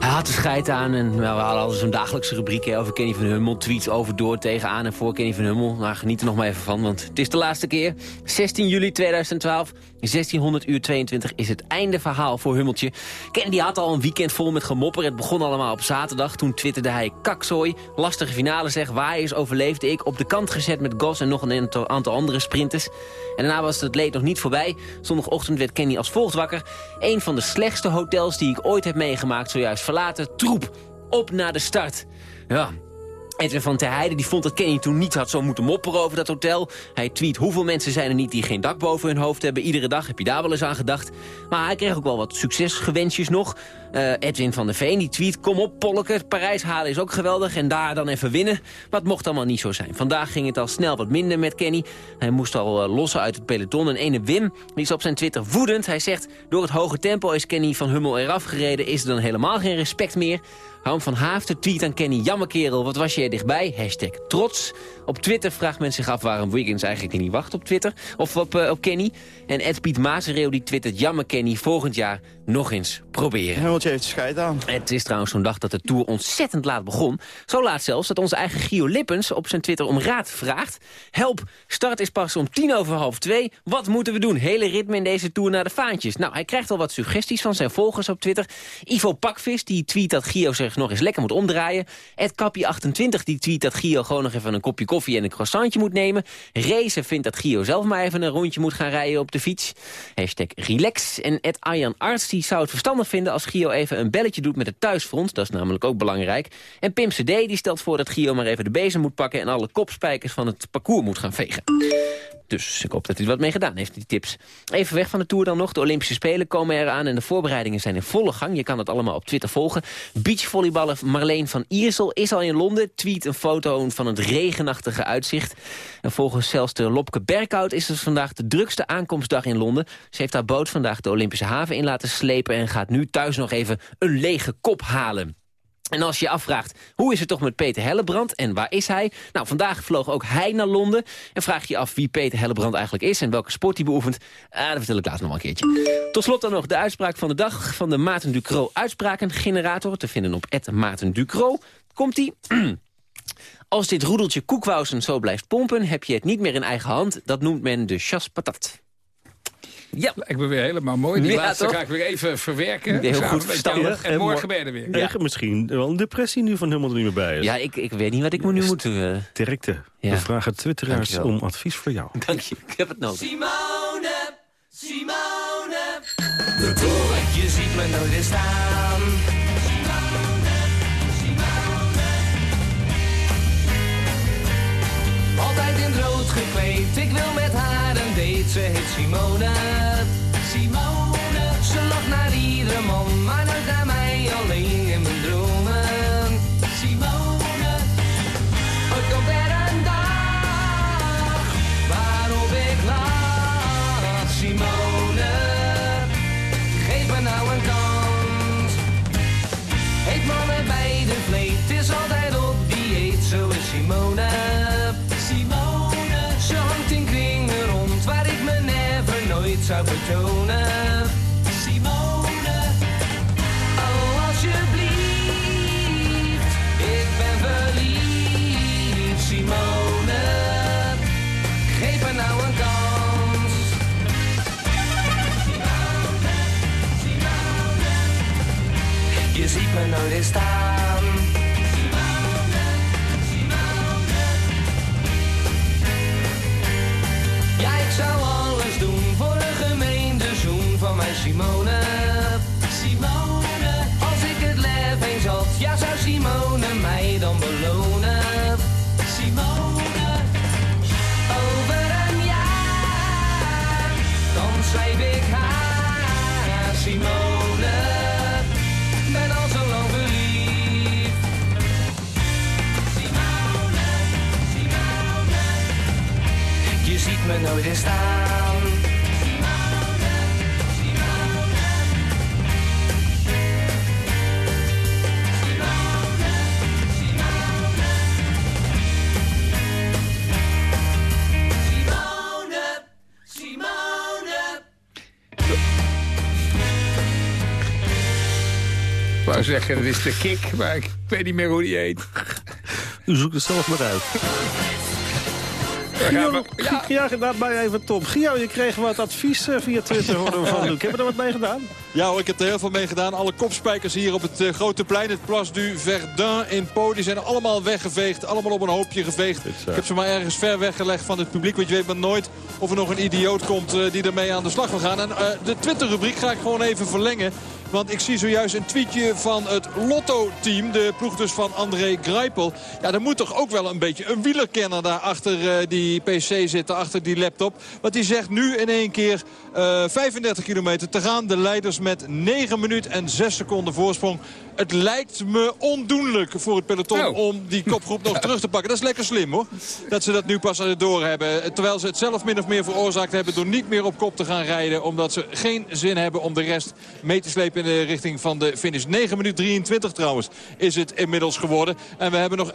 Hij had de scheid aan en nou, we hadden altijd zo'n dagelijkse rubriek hè, over Kenny van Hummel. Tweets over, door, tegen, aan en voor Kenny van Hummel. Nou, geniet er nog maar even van, want het is de laatste keer. 16 juli 2012, 1600 uur 22 is het einde verhaal voor Hummeltje. Kenny had al een weekend vol met gemopper. Het begon allemaal op zaterdag. Toen twitterde hij kakzooi. Lastige finale zeg, waar is overleefde ik. Op de kant gezet met Gos en nog een aantal- aantal andere sprinters. En daarna was het leed nog niet voorbij. Zondagochtend werd Kenny als volgt wakker. Een van de slechtste hotels die ik ooit heb meegemaakt. Zojuist verlaten. Troep. Op naar de start. Ja, Edwin van ter Heijden die vond dat Kenny toen niet had zo moeten mopperen over dat hotel. Hij tweet hoeveel mensen zijn er niet die geen dak boven hun hoofd hebben. Iedere dag heb je daar wel eens aan gedacht. Maar hij kreeg ook wel wat succesgewensjes nog. Eh, Edwin van der Veen die tweet kom op Polleke, Parijs halen is ook geweldig en daar dan even winnen. Maar het mocht allemaal niet zo zijn. Vandaag ging het al snel wat minder met Kenny. Hij moest al eh, lossen uit het peloton. En ene Wim die is op zijn Twitter woedend. Hij zegt door het hoge tempo is Kenny van Hummel eraf gereden. Is er dan helemaal geen respect meer. Harm van Haafden tweet aan Kenny, jammer kerel, wat was je er dichtbij? Hashtag trots. Op Twitter vraagt men zich af waarom Wiggins eigenlijk niet wacht op Twitter. Of op, eh, op Kenny. En Ed Piet Mazereeuw die twittert, jammer Kenny, volgend jaar nog eens proberen. Hemmeltje heeft scheid aan. Het is trouwens zo'n dag dat de Tour ontzettend laat begon. Zo laat zelfs dat onze eigen Gio Lippens op zijn Twitter om raad vraagt. Help, start is pas om tien over half twee. Wat moeten we doen? Hele ritme in deze Tour naar de vaantjes. Nou, hij krijgt al wat suggesties van zijn volgers op Twitter. Ivo Pakvis, die tweet dat Gio zich nog eens lekker moet omdraaien. Ed Kappie28, die tweet dat Gio gewoon nog even een kopje koffie en een croissantje moet nemen. Race vindt dat Gio zelf maar even een rondje moet gaan rijden op de fiets. Hashtag relax. En Ed Arjan Arts, die zou het verstandig vinden als Gio even een belletje doet met het thuisfront. Dat is namelijk ook belangrijk. En Pim CD die stelt voor dat Gio maar even de bezem moet pakken... en alle kopspijkers van het parcours moet gaan vegen. Dus ik hoop dat hij wat mee gedaan heeft, die tips. Even weg van de Tour dan nog. De Olympische Spelen komen eraan en de voorbereidingen zijn in volle gang. Je kan het allemaal op Twitter volgen. Beachvolleyballer Marleen van Iersel is al in Londen. Tweet een foto van het regenachtige uitzicht. En volgens zelfs de Lopke Berghout is het vandaag de drukste aankomstdag in Londen. Ze heeft haar boot vandaag de Olympische haven in laten slepen... en gaat nu thuis nog even een lege kop halen. En als je je afvraagt, hoe is het toch met Peter Hellebrand en waar is hij? Nou, vandaag vloog ook hij naar Londen. En vraag je af wie Peter Hellebrand eigenlijk is en welke sport hij beoefent. Ah, dat vertel ik later nog een keertje. Tot slot dan nog de uitspraak van de dag van de Maarten Ducro uitsprakengenerator. Te vinden op Maarten Ducro. Komt-ie? <clears throat> Als dit roedeltje koekwausen zo blijft pompen, heb je het niet meer in eigen hand. Dat noemt men de chasse patat. Ja. Ik ben weer helemaal mooi. Die Ja, laatste toch? ga ik weer even verwerken. Heel Samen goed verstandig. En morgen ben je er weer. En misschien wel een depressie nu van helemaal er niet meer bij is. Ja, ik, ik weet niet wat ik moet nu moet... eh, Sterkte. Ja. We vragen twitteraars om advies voor jou. Dank je, ik heb het nodig. Simone, Simone. De. Je ziet me nooit eens staan. Altijd in het rood gekleed, ik wil met. Ze heet Simone. Simone, oh alsjeblieft, ik ben verliefd. Simone, geef me nou een kans. Je ziet me nooit eens staan. Zeggen, dat is de kick, maar ik weet niet meer hoe die heet. U zoekt het zelf maar uit. Gio, ja. ja, laat mij even top. Gio, je kreeg wat advies eh, via Twitter we van <laughs> Luc. Heb je er wat mee gedaan? Ja hoor, ik heb er heel veel mee gedaan. Alle kopspijkers hier op het eh, grote plein, het Place du Verdun in Po, die zijn allemaal weggeveegd. Allemaal op een hoopje geveegd. Ik heb ze maar ergens ver weggelegd van het publiek. Want je weet maar nooit of er nog een idioot komt eh, die ermee aan de slag wil gaan. En eh, de Twitter-rubriek ga ik gewoon even verlengen. Want ik zie zojuist een tweetje van het Lotto-team. De ploeg dus van André Greipel. Ja, er moet toch ook wel een beetje een wielerkenner daar achter eh, die PC zitten. Achter die laptop. Want die zegt nu in één keer eh, 35 kilometer te gaan. De leiders met 9 minuten en 6 seconden voorsprong. Het lijkt me ondoenlijk voor het peloton Oh. om die kopgroep nog <laughs> terug te pakken. Dat is lekker slim hoor. Dat ze dat nu pas door hebben. Terwijl ze het zelf min of meer veroorzaakt hebben door niet meer op kop te gaan rijden. Omdat ze geen zin hebben om de rest mee te slepen in de richting van de finish. 9 minuten 23 trouwens is het inmiddels geworden. En we hebben nog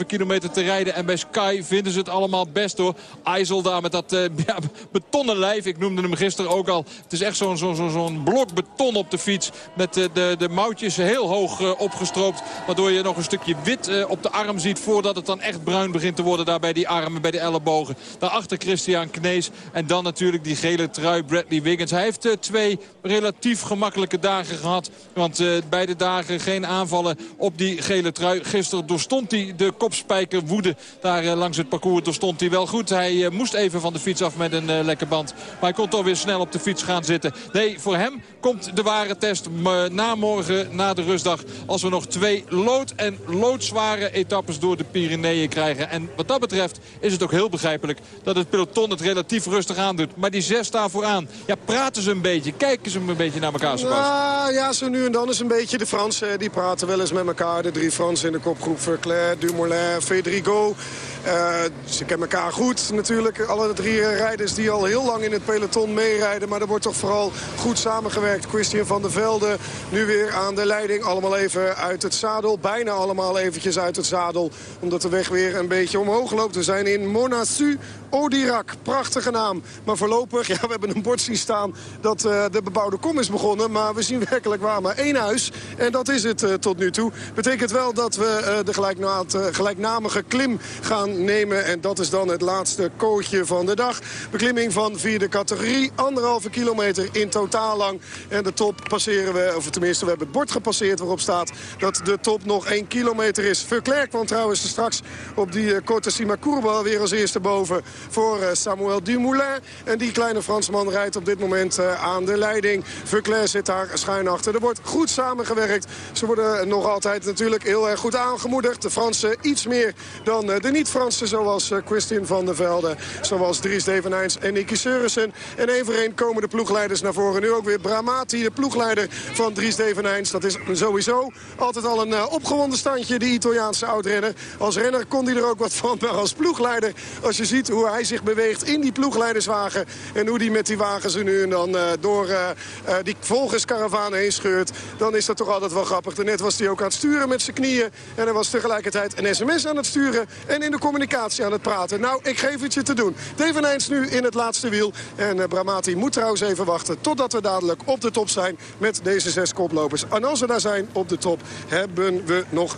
31,5 kilometer te rijden. En bij Sky vinden ze het allemaal best hoor. IJssel daar met dat eh, <laughs> ja, betonnen lijf. Ik noemde hem gisteren ook al. Het is echt zo'n zo'n blok beton op de fiets. Met eh, de, de moutjes heel hoog eh, opgestroopt. Waardoor je nog een stukje wit eh, op de arm ziet. Voordat het dan echt bruin begint te worden daar bij die armen, bij de ellebogen. Daarachter Christian Knees. En dan natuurlijk die gele trui Bradley Wiggins. Hij heeft eh, twee relatief gemakkelijke dagen gehad. Want beide dagen geen aanvallen op die gele trui. Gisteren doorstond hij de kopspijker woede. Daar langs het parcours doorstond hij wel goed. Hij moest even van de fiets af met een eh, lekke band. Maar hij kon toch weer snel op de fiets gaan zitten. Nee, voor hem komt de ware test na morgen, na de rustdag. Als we nog twee lood- en loodzware etappes door de Pyreneeën krijgen. En wat dat betreft is het ook heel begrijpelijk dat het peloton het relatief rustig aandoet. Maar die zes staan vooraan. Ja, praten ze een beetje, kijken ze een beetje naar elkaar. Ah, ja, zo nu en dan is een beetje de Fransen. Die praten wel eens met elkaar. De drie Fransen in de kopgroep. Verclair, Dumoulin, Federico. Eh, ze kennen elkaar goed natuurlijk. Alle drie rijders die al heel lang in het peloton meerijden. Maar er wordt toch vooral goed samengewerkt. Christian van der Velde nu weer aan de leiding. Allemaal even uit het zadel. Bijna allemaal eventjes uit het zadel. Omdat de weg weer een beetje omhoog loopt. We zijn in Monassu. Odirak, prachtige naam. Maar voorlopig, ja, we hebben een bord zien staan dat eh, de bebouwde kom is begonnen. Maar we zien werkelijk waar maar één huis. En dat is het eh, tot nu toe. Betekent wel dat we eh, de gelijknaat, eh, gelijknamige klim gaan nemen. En dat is dan het laatste kootje van de dag. Beklimming van vierde categorie. Anderhalve kilometer in totaal lang. En de top passeren we, of tenminste we hebben het bord gepasseerd waarop staat dat de top nog één kilometer is. Verklerk kwam trouwens straks op die uh, Korte Simakurba weer als eerste boven voor eh, Samuel Dumoulin. En die kleine Fransman rijdt op dit moment eh, aan de leiding. Verclair zit daar schuin achter. Er wordt goed samengewerkt. Ze worden nog altijd natuurlijk heel erg goed aangemoedigd. De Fransen iets meer dan eh, de niet-Fransen zoals eh, Christian van der Velde. Zoals Dries Devenijns en Nicky Seurissen. En één voor één komen de ploegleiders naar voren. Nu ook weer Bramati, de ploegleider van Dries Devenijns. Dat is sowieso altijd al een eh, opgewonden standje, die Italiaanse oudrenner. Als renner kon hij er ook wat van, maar als ploegleider... als je ziet hoe hij zich beweegt in die ploegleiderswagen... en hoe die met die wagens er nu en dan eh, door eh, die volgerskaravaan heen scheurt... dan is dat toch altijd wel grappig. Daarnet was hij ook aan het sturen met zijn knieën... en hij was tegelijkertijd een sms aan het sturen... en in de communicatie aan het praten. Nou, ik geef het je te doen. Devenijns nu in het laatste wiel. En Bramati moet trouwens even wachten totdat we dadelijk op de top zijn... met deze zes koplopers. En als we daar zijn op de top, hebben we nog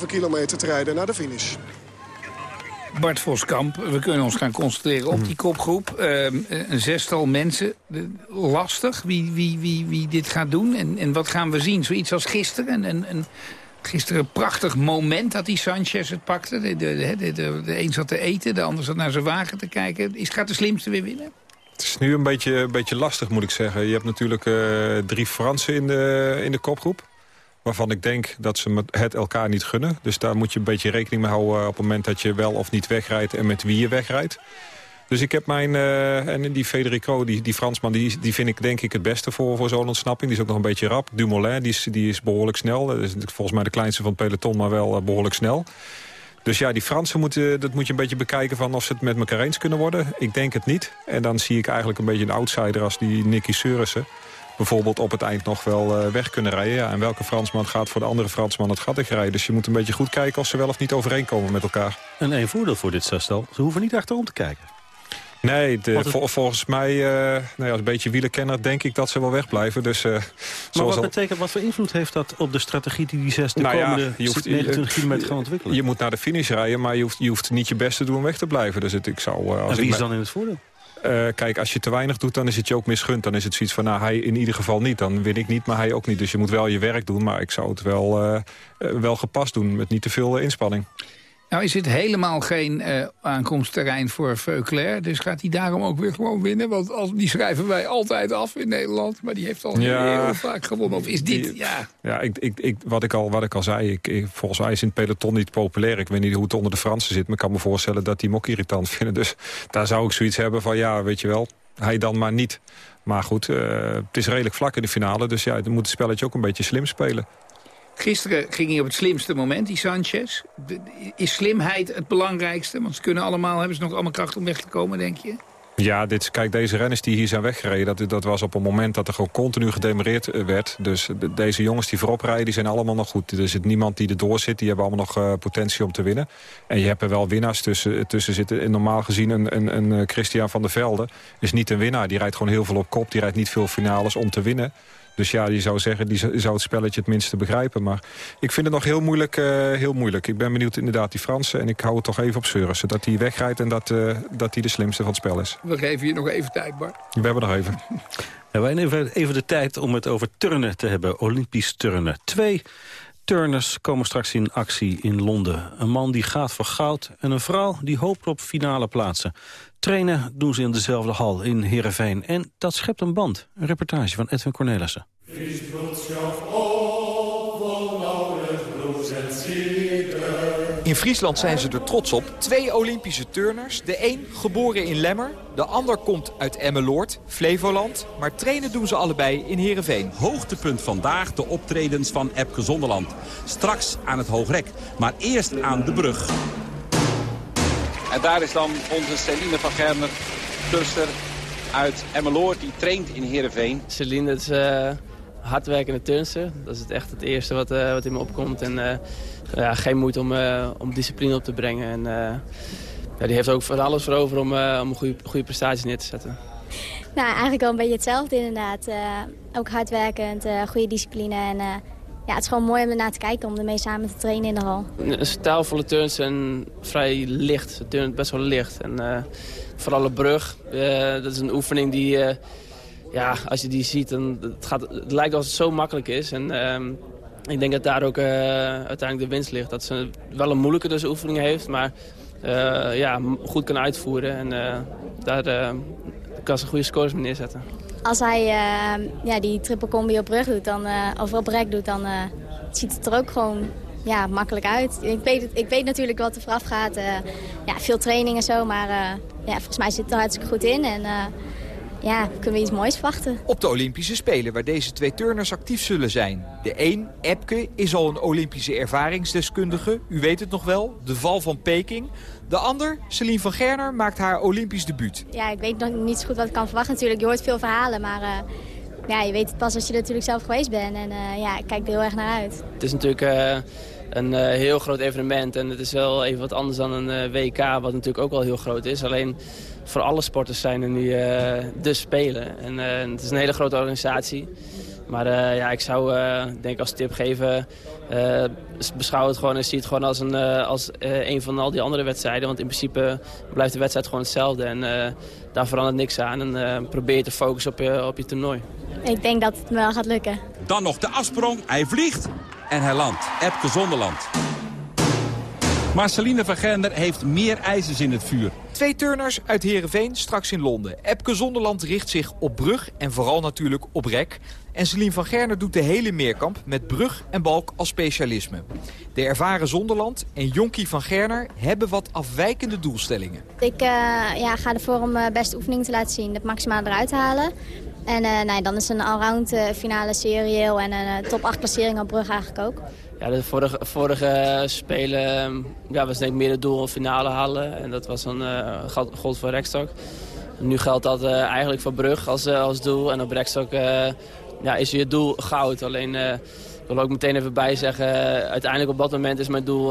29,5 kilometer te rijden naar de finish. Bart Voskamp, we kunnen ons gaan concentreren op die kopgroep. Ehm, een zestal mensen. Lastig wie, wie, wie, wie dit gaat doen. En, en wat gaan we zien? Zoiets als gisteren. En, en, en gisteren een prachtig moment dat die Sanchez het pakte. De, de, de een zat te eten, de ander zat naar zijn wagen te kijken. Is, gaat de slimste weer winnen? Het is nu een beetje, een beetje lastig, moet ik zeggen. Je hebt natuurlijk eh, drie Fransen in de, in de kopgroep. Waarvan ik denk dat ze het elkaar niet gunnen. Dus daar moet je een beetje rekening mee houden... op het moment dat je wel of niet wegrijdt en met wie je wegrijdt. Dus ik heb mijn... eh, en die Federico, die, die Fransman, die, die vind ik denk ik het beste voor, voor zo'n ontsnapping. Die is ook nog een beetje rap. Dumoulin, die is, die is behoorlijk snel. Dat is volgens mij de kleinste van het peloton, maar wel eh, behoorlijk snel. Dus ja, die Fransen moeten, dat moet je een beetje bekijken van of ze het met elkaar eens kunnen worden. Ik denk het niet. En dan zie ik eigenlijk een beetje een outsider als die Nicky Seurissen bijvoorbeeld op het eind nog wel eh, weg kunnen rijden. Ja, en welke Fransman gaat voor de andere Fransman het gat rijden. Dus je moet een beetje goed kijken of ze wel of niet overeenkomen met elkaar. En één voordeel voor dit zestal, ze hoeven niet achterom te kijken. Nee, de, Want het- vol- volgens mij, eh nou ja, als een beetje wielerkenner, denk ik dat ze wel wegblijven. Dus, eh, Maar zoals wat betekent, wat voor invloed heeft dat op de strategie die die zes de Nou ja, komende je hoeft- 29 kilometer gaan ontwikkelen? Je moet naar de finish rijden, maar je hoeft, je hoeft niet je best te doen om weg te blijven. Dus het, ik zou, eh, als en wie is dan in het voordeel? Eh, kijk, als je te weinig doet, dan is het je ook misgund. Dan is het zoiets van, nou, hij in ieder geval niet. Dan win ik niet, maar hij ook niet. Dus je moet wel je werk doen. Maar ik zou het wel, eh, eh, wel gepast doen, met niet te veel eh, inspanning. Nou is het helemaal geen eh, aankomstterrein voor Veuclair. Dus gaat hij daarom ook weer gewoon winnen? Want als, die schrijven wij altijd af in Nederland. Maar die heeft al Ja. heel vaak gewonnen. Of is dit, ja... Ja, ik, ik, ik, wat, ik al, wat ik al zei, ik, ik- volgens mij is in het peloton niet populair. Ik weet niet hoe het onder de Fransen zit, maar ik kan me voorstellen dat die hem ook irritant <laughs> vinden. Dus daar zou ik zoiets hebben van, ja, weet je wel, hij dan maar niet. Maar goed, eh, het is redelijk vlak in de finale, dus ja, dan moet het spelletje ook een beetje slim spelen. Gisteren ging hij op het slimste moment, die Sanchez. Is slimheid het belangrijkste? Want ze kunnen allemaal, hebben ze nog allemaal kracht om weg te komen, denk je? Ja, dit, kijk, deze renners die hier zijn weggereden... Dat, dat was op een moment dat er gewoon continu gedemereerd eh, werd. Dus de- deze jongens die voorop rijden, die zijn allemaal nog goed. Er zit niemand die erdoor zit. Die hebben allemaal nog eh, potentie om te winnen. En je hebt er wel winnaars tussen, tussen zitten. En normaal gezien een, een, een eh, Christian van der Velde is niet een winnaar. Die rijdt gewoon heel veel op kop. Die rijdt niet veel finales om te winnen. Dus ja, die zou zeggen, die zou het spelletje het minste begrijpen. Maar ik vind het nog heel moeilijk, eh, heel moeilijk. Ik ben benieuwd inderdaad die Fransen. En ik hou het toch even op Seurissen. Dat hij wegrijdt en dat, eh, dat hij de slimste van het spel is. We geven je nog even tijd, Bart. We hebben nog even. En wij even, even de tijd om het over turnen te hebben. Olympisch turnen. Twee turners komen straks in actie in Londen. Een man die gaat voor goud en een vrouw die hoopt op finale plaatsen. Trainen doen ze in dezelfde hal in Heerenveen. En dat schept een band. Een reportage van Edwin Cornelissen. In Friesland zijn ze er trots op. Twee Olympische turners. De een geboren in Lemmer. De ander komt uit Emmeloord, Flevoland. Maar trainen doen ze allebei in Heerenveen. Hoogtepunt vandaag de optredens van Epke Zonderland. Straks aan het Hoogrek, maar eerst aan de brug. En daar is dan onze Celine van Gerner, turster uit Emmeloord. Die traint in Heerenveen. Celine is eh hardwerkende turnster. Dat is het echt het eerste wat, eh, wat in me opkomt. En eh, ja, geen moeite om, eh, om discipline op te brengen. En, eh, ja, die heeft ook van alles voor over om, eh, om goede, goede prestaties neer te zetten. Nou, eigenlijk wel een beetje hetzelfde inderdaad. Ook hardwerkend, goede discipline. En ja, het is gewoon mooi om ernaar te kijken, om ermee samen te trainen in de hal. Een stijlvolle turns en vrij licht. Ze turnt best wel licht. En uh, vooral de brug, uh, dat is een oefening die... Uh, ja, als je die ziet, dan het, gaat, het lijkt alsof het zo makkelijk is. En uh, ik denk dat daar ook uiteindelijk de winst ligt. Dat ze wel een moeilijke dus oefening heeft, maar ja, goed kan uitvoeren. En daar kan ze goede scores mee neerzetten. Als hij ja, die triple combi op brug doet, dan, of op rek doet, dan ziet het er ook gewoon ja, makkelijk uit. Ik weet, ik weet natuurlijk wat er vooraf gaat. Ja, veel training en zo, maar ja, volgens mij zit het er hartstikke goed in. En ja, kunnen we iets moois verwachten. Op de Olympische Spelen, waar deze twee turners actief zullen zijn. De een, Epke, is al een Olympische ervaringsdeskundige. U weet het nog wel, de val van Peking. De ander, Celine van Gerner, maakt haar Olympisch debuut. Ja, ik weet nog niet zo goed wat ik kan verwachten natuurlijk. Je hoort veel verhalen, maar ja, je weet het pas als je er natuurlijk zelf geweest bent. En ja, ik kijk er heel erg naar uit. Het is natuurlijk een uh, heel groot evenement. En het is wel even wat anders dan een uh, WK, wat natuurlijk ook wel heel groot is. Alleen voor alle sporters zijn er nu uh, de Spelen. En het is een hele grote organisatie. Maar ja, ik zou denk als tip geven, beschouw het gewoon en zie het gewoon als een, als, een van al die andere wedstrijden. Want in principe blijft de wedstrijd gewoon hetzelfde. En daar verandert niks aan. En probeer te focussen op je, op je toernooi. Ik denk dat het me wel gaat lukken. Dan nog de afsprong. Hij vliegt en hij landt. Epke Zonderland. Marceline van Gender heeft meer ijzers in het vuur. Twee turners uit Heerenveen straks in Londen. Epke Zonderland richt zich op brug en vooral natuurlijk op rek. En Celine van Gerner doet de hele meerkamp met brug en balk als specialisme. De ervaren Zonderland en Jonkie van Gerner hebben wat afwijkende doelstellingen. Ik uh, ja, ga ervoor om mijn beste oefening te laten zien. Het maximaal eruit te halen. En uh, nee, dan is een allround uh, finale serieel en een top 8 klassering op brug eigenlijk ook. Ja, de vorige, vorige Spelen ja, was denk meer het doel een finale halen. En dat was een uh, gold voor Rekstok. Nu geldt dat uh, eigenlijk voor Brug als, uh, als doel. En op Rekstok ja, is je doel goud. Alleen ik wil ook meteen even bij zeggen... uiteindelijk op dat moment is mijn doel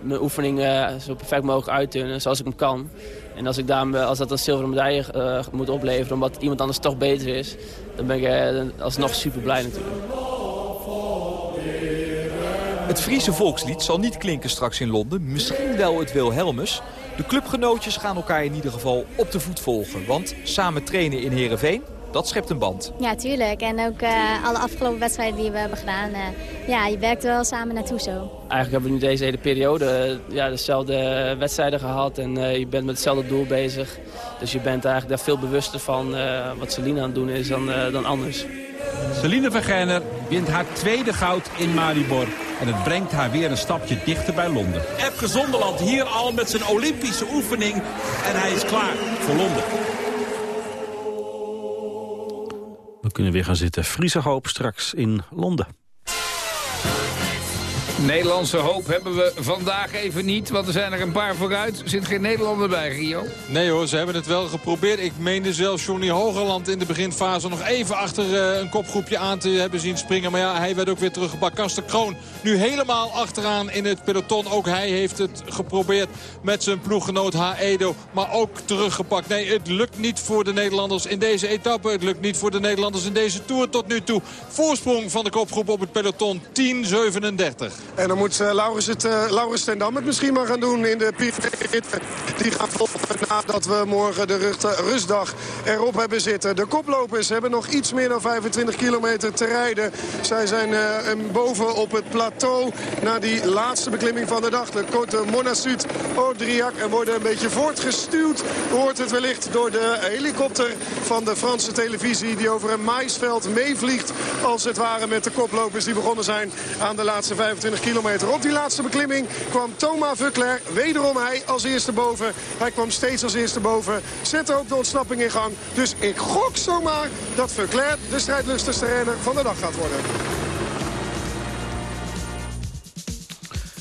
mijn oefening zo perfect mogelijk uittunen. Zoals ik hem kan. En als, ik daar, als dat een zilveren medaille moet opleveren... omdat iemand anders toch beter is... dan ben ik alsnog super blij natuurlijk. Het Friese volkslied zal niet klinken straks in Londen. Misschien wel het Wilhelmus. De clubgenootjes gaan elkaar in ieder geval op de voet volgen. Want samen trainen in Heerenveen, dat schept een band. Ja, tuurlijk. En ook uh, alle afgelopen wedstrijden die we hebben gedaan. Uh, ja, je werkt er wel samen naartoe zo. Eigenlijk hebben we nu deze hele periode uh, ja, dezelfde wedstrijden gehad. En je bent met hetzelfde doel bezig. Dus je bent eigenlijk daar veel bewuster van wat Celine aan het doen is dan, dan anders. Celine van Gerner wint haar tweede goud in Maribor. En het brengt haar weer een stapje dichter bij Londen. Epke Zonderland hier al met zijn Olympische oefening. En hij is klaar voor Londen. We kunnen weer gaan zitten. Friese hoop straks in Londen. Nederlandse hoop hebben we vandaag even niet, want er zijn er een paar vooruit. Er zit geen Nederlander bij, Rio. Nee hoor, ze hebben het wel geprobeerd. Ik meende zelfs Johnny Hogerland in de beginfase nog even achter uh, een kopgroepje aan te hebben zien springen. Maar ja, hij werd ook weer teruggepakt. Kaster Kroon nu helemaal achteraan in het peloton. Ook hij heeft het geprobeerd met zijn ploeggenoot Haedo. Maar ook teruggepakt. Nee, het lukt niet voor de Nederlanders in deze etappe. Het lukt niet voor de Nederlanders in deze Tour tot nu toe. Voorsprong van de kopgroep op het peloton 10.37. En dan moet uh, Laurens, het, uh, Laurens ten Dam het misschien maar gaan doen in de Piet. Die gaat volgen nadat we morgen de rustdag erop hebben zitten. De koplopers hebben nog iets meer dan 25 kilometer te rijden. Zij zijn uh, boven op het plateau na die laatste beklimming van de dag. De Côte Monasud Audriac en worden een beetje voortgestuwd. Hoort het wellicht door de helikopter van de Franse televisie die over een maisveld meevliegt. Als het ware met de koplopers die begonnen zijn aan de laatste 25 kilometer. Op die laatste beklimming kwam Thomas Vuckler wederom hij als eerste boven. Hij kwam steeds als eerste boven. Zette ook de ontsnapping in gang. Dus ik gok zomaar dat Vuckler de strijdlustigste renner van de dag gaat worden.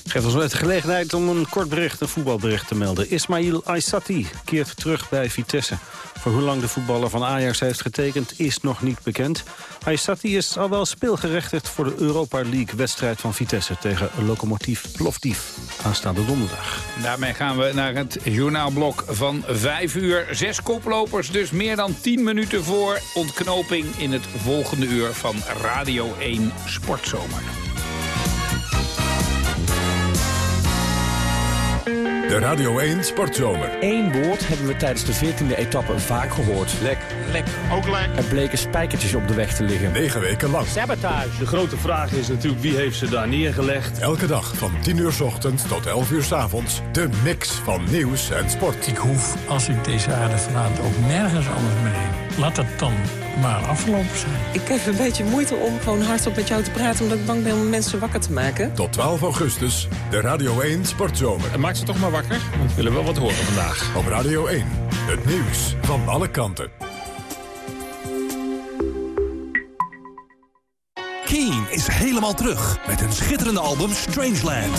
Geef ons de gelegenheid om een kort bericht, een voetbalbericht te melden. Ismail Aysati keert terug bij Vitesse. Voor hoe lang de voetballer van Ajax heeft getekend is nog niet bekend. Aysati is al wel speelgerechtigd voor de Europa League-wedstrijd van Vitesse... tegen Lokomotief Plovdiv aanstaande donderdag. Daarmee gaan we naar het journaalblok van 5 uur. Zes koplopers, dus meer dan 10 minuten voor ontknoping... in het volgende uur van Radio 1 Sportzomer. De Radio 1 Sportzomer. Eén woord hebben we tijdens de 14e etappe vaak gehoord. Lek. Lek. Ook lek. Er bleken spijkertjes op de weg te liggen. Negen weken lang. Sabotage. De grote vraag is natuurlijk wie heeft ze daar neergelegd. Elke dag van 10 uur s ochtends tot 11 uur s avonds. De mix van nieuws en sport. Ik hoef, als ik deze aarde verlaat, ook nergens anders meer heen. Laat het dan maar afgelopen zijn. Ik heb een beetje moeite om gewoon hardop met jou te praten... omdat ik bang ben om mensen wakker te maken. Tot 12 augustus, de Radio 1 Sportzomer. En maak ze toch maar wakker, want we willen wel wat horen vandaag. Op Radio 1, het nieuws van alle kanten. Keen is helemaal terug met een schitterende album Strangeland.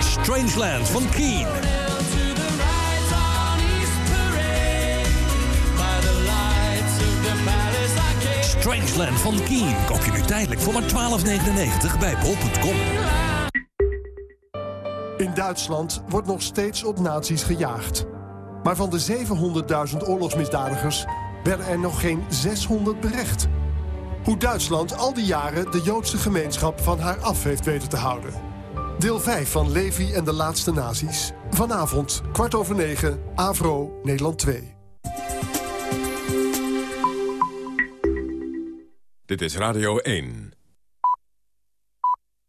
Strangeland van Keen. Strangeland van Keen koop je nu tijdelijk voor maar 12,99 bij bol.com. In Duitsland wordt nog steeds op nazi's gejaagd. Maar van de 700.000 oorlogsmisdadigers werden er nog geen 600 berecht. Hoe Duitsland al die jaren de Joodse gemeenschap van haar af heeft weten te houden. Deel 5 van Levi en de laatste nazi's. Vanavond, kwart over negen, Avro, Nederland 2. Dit is Radio 1.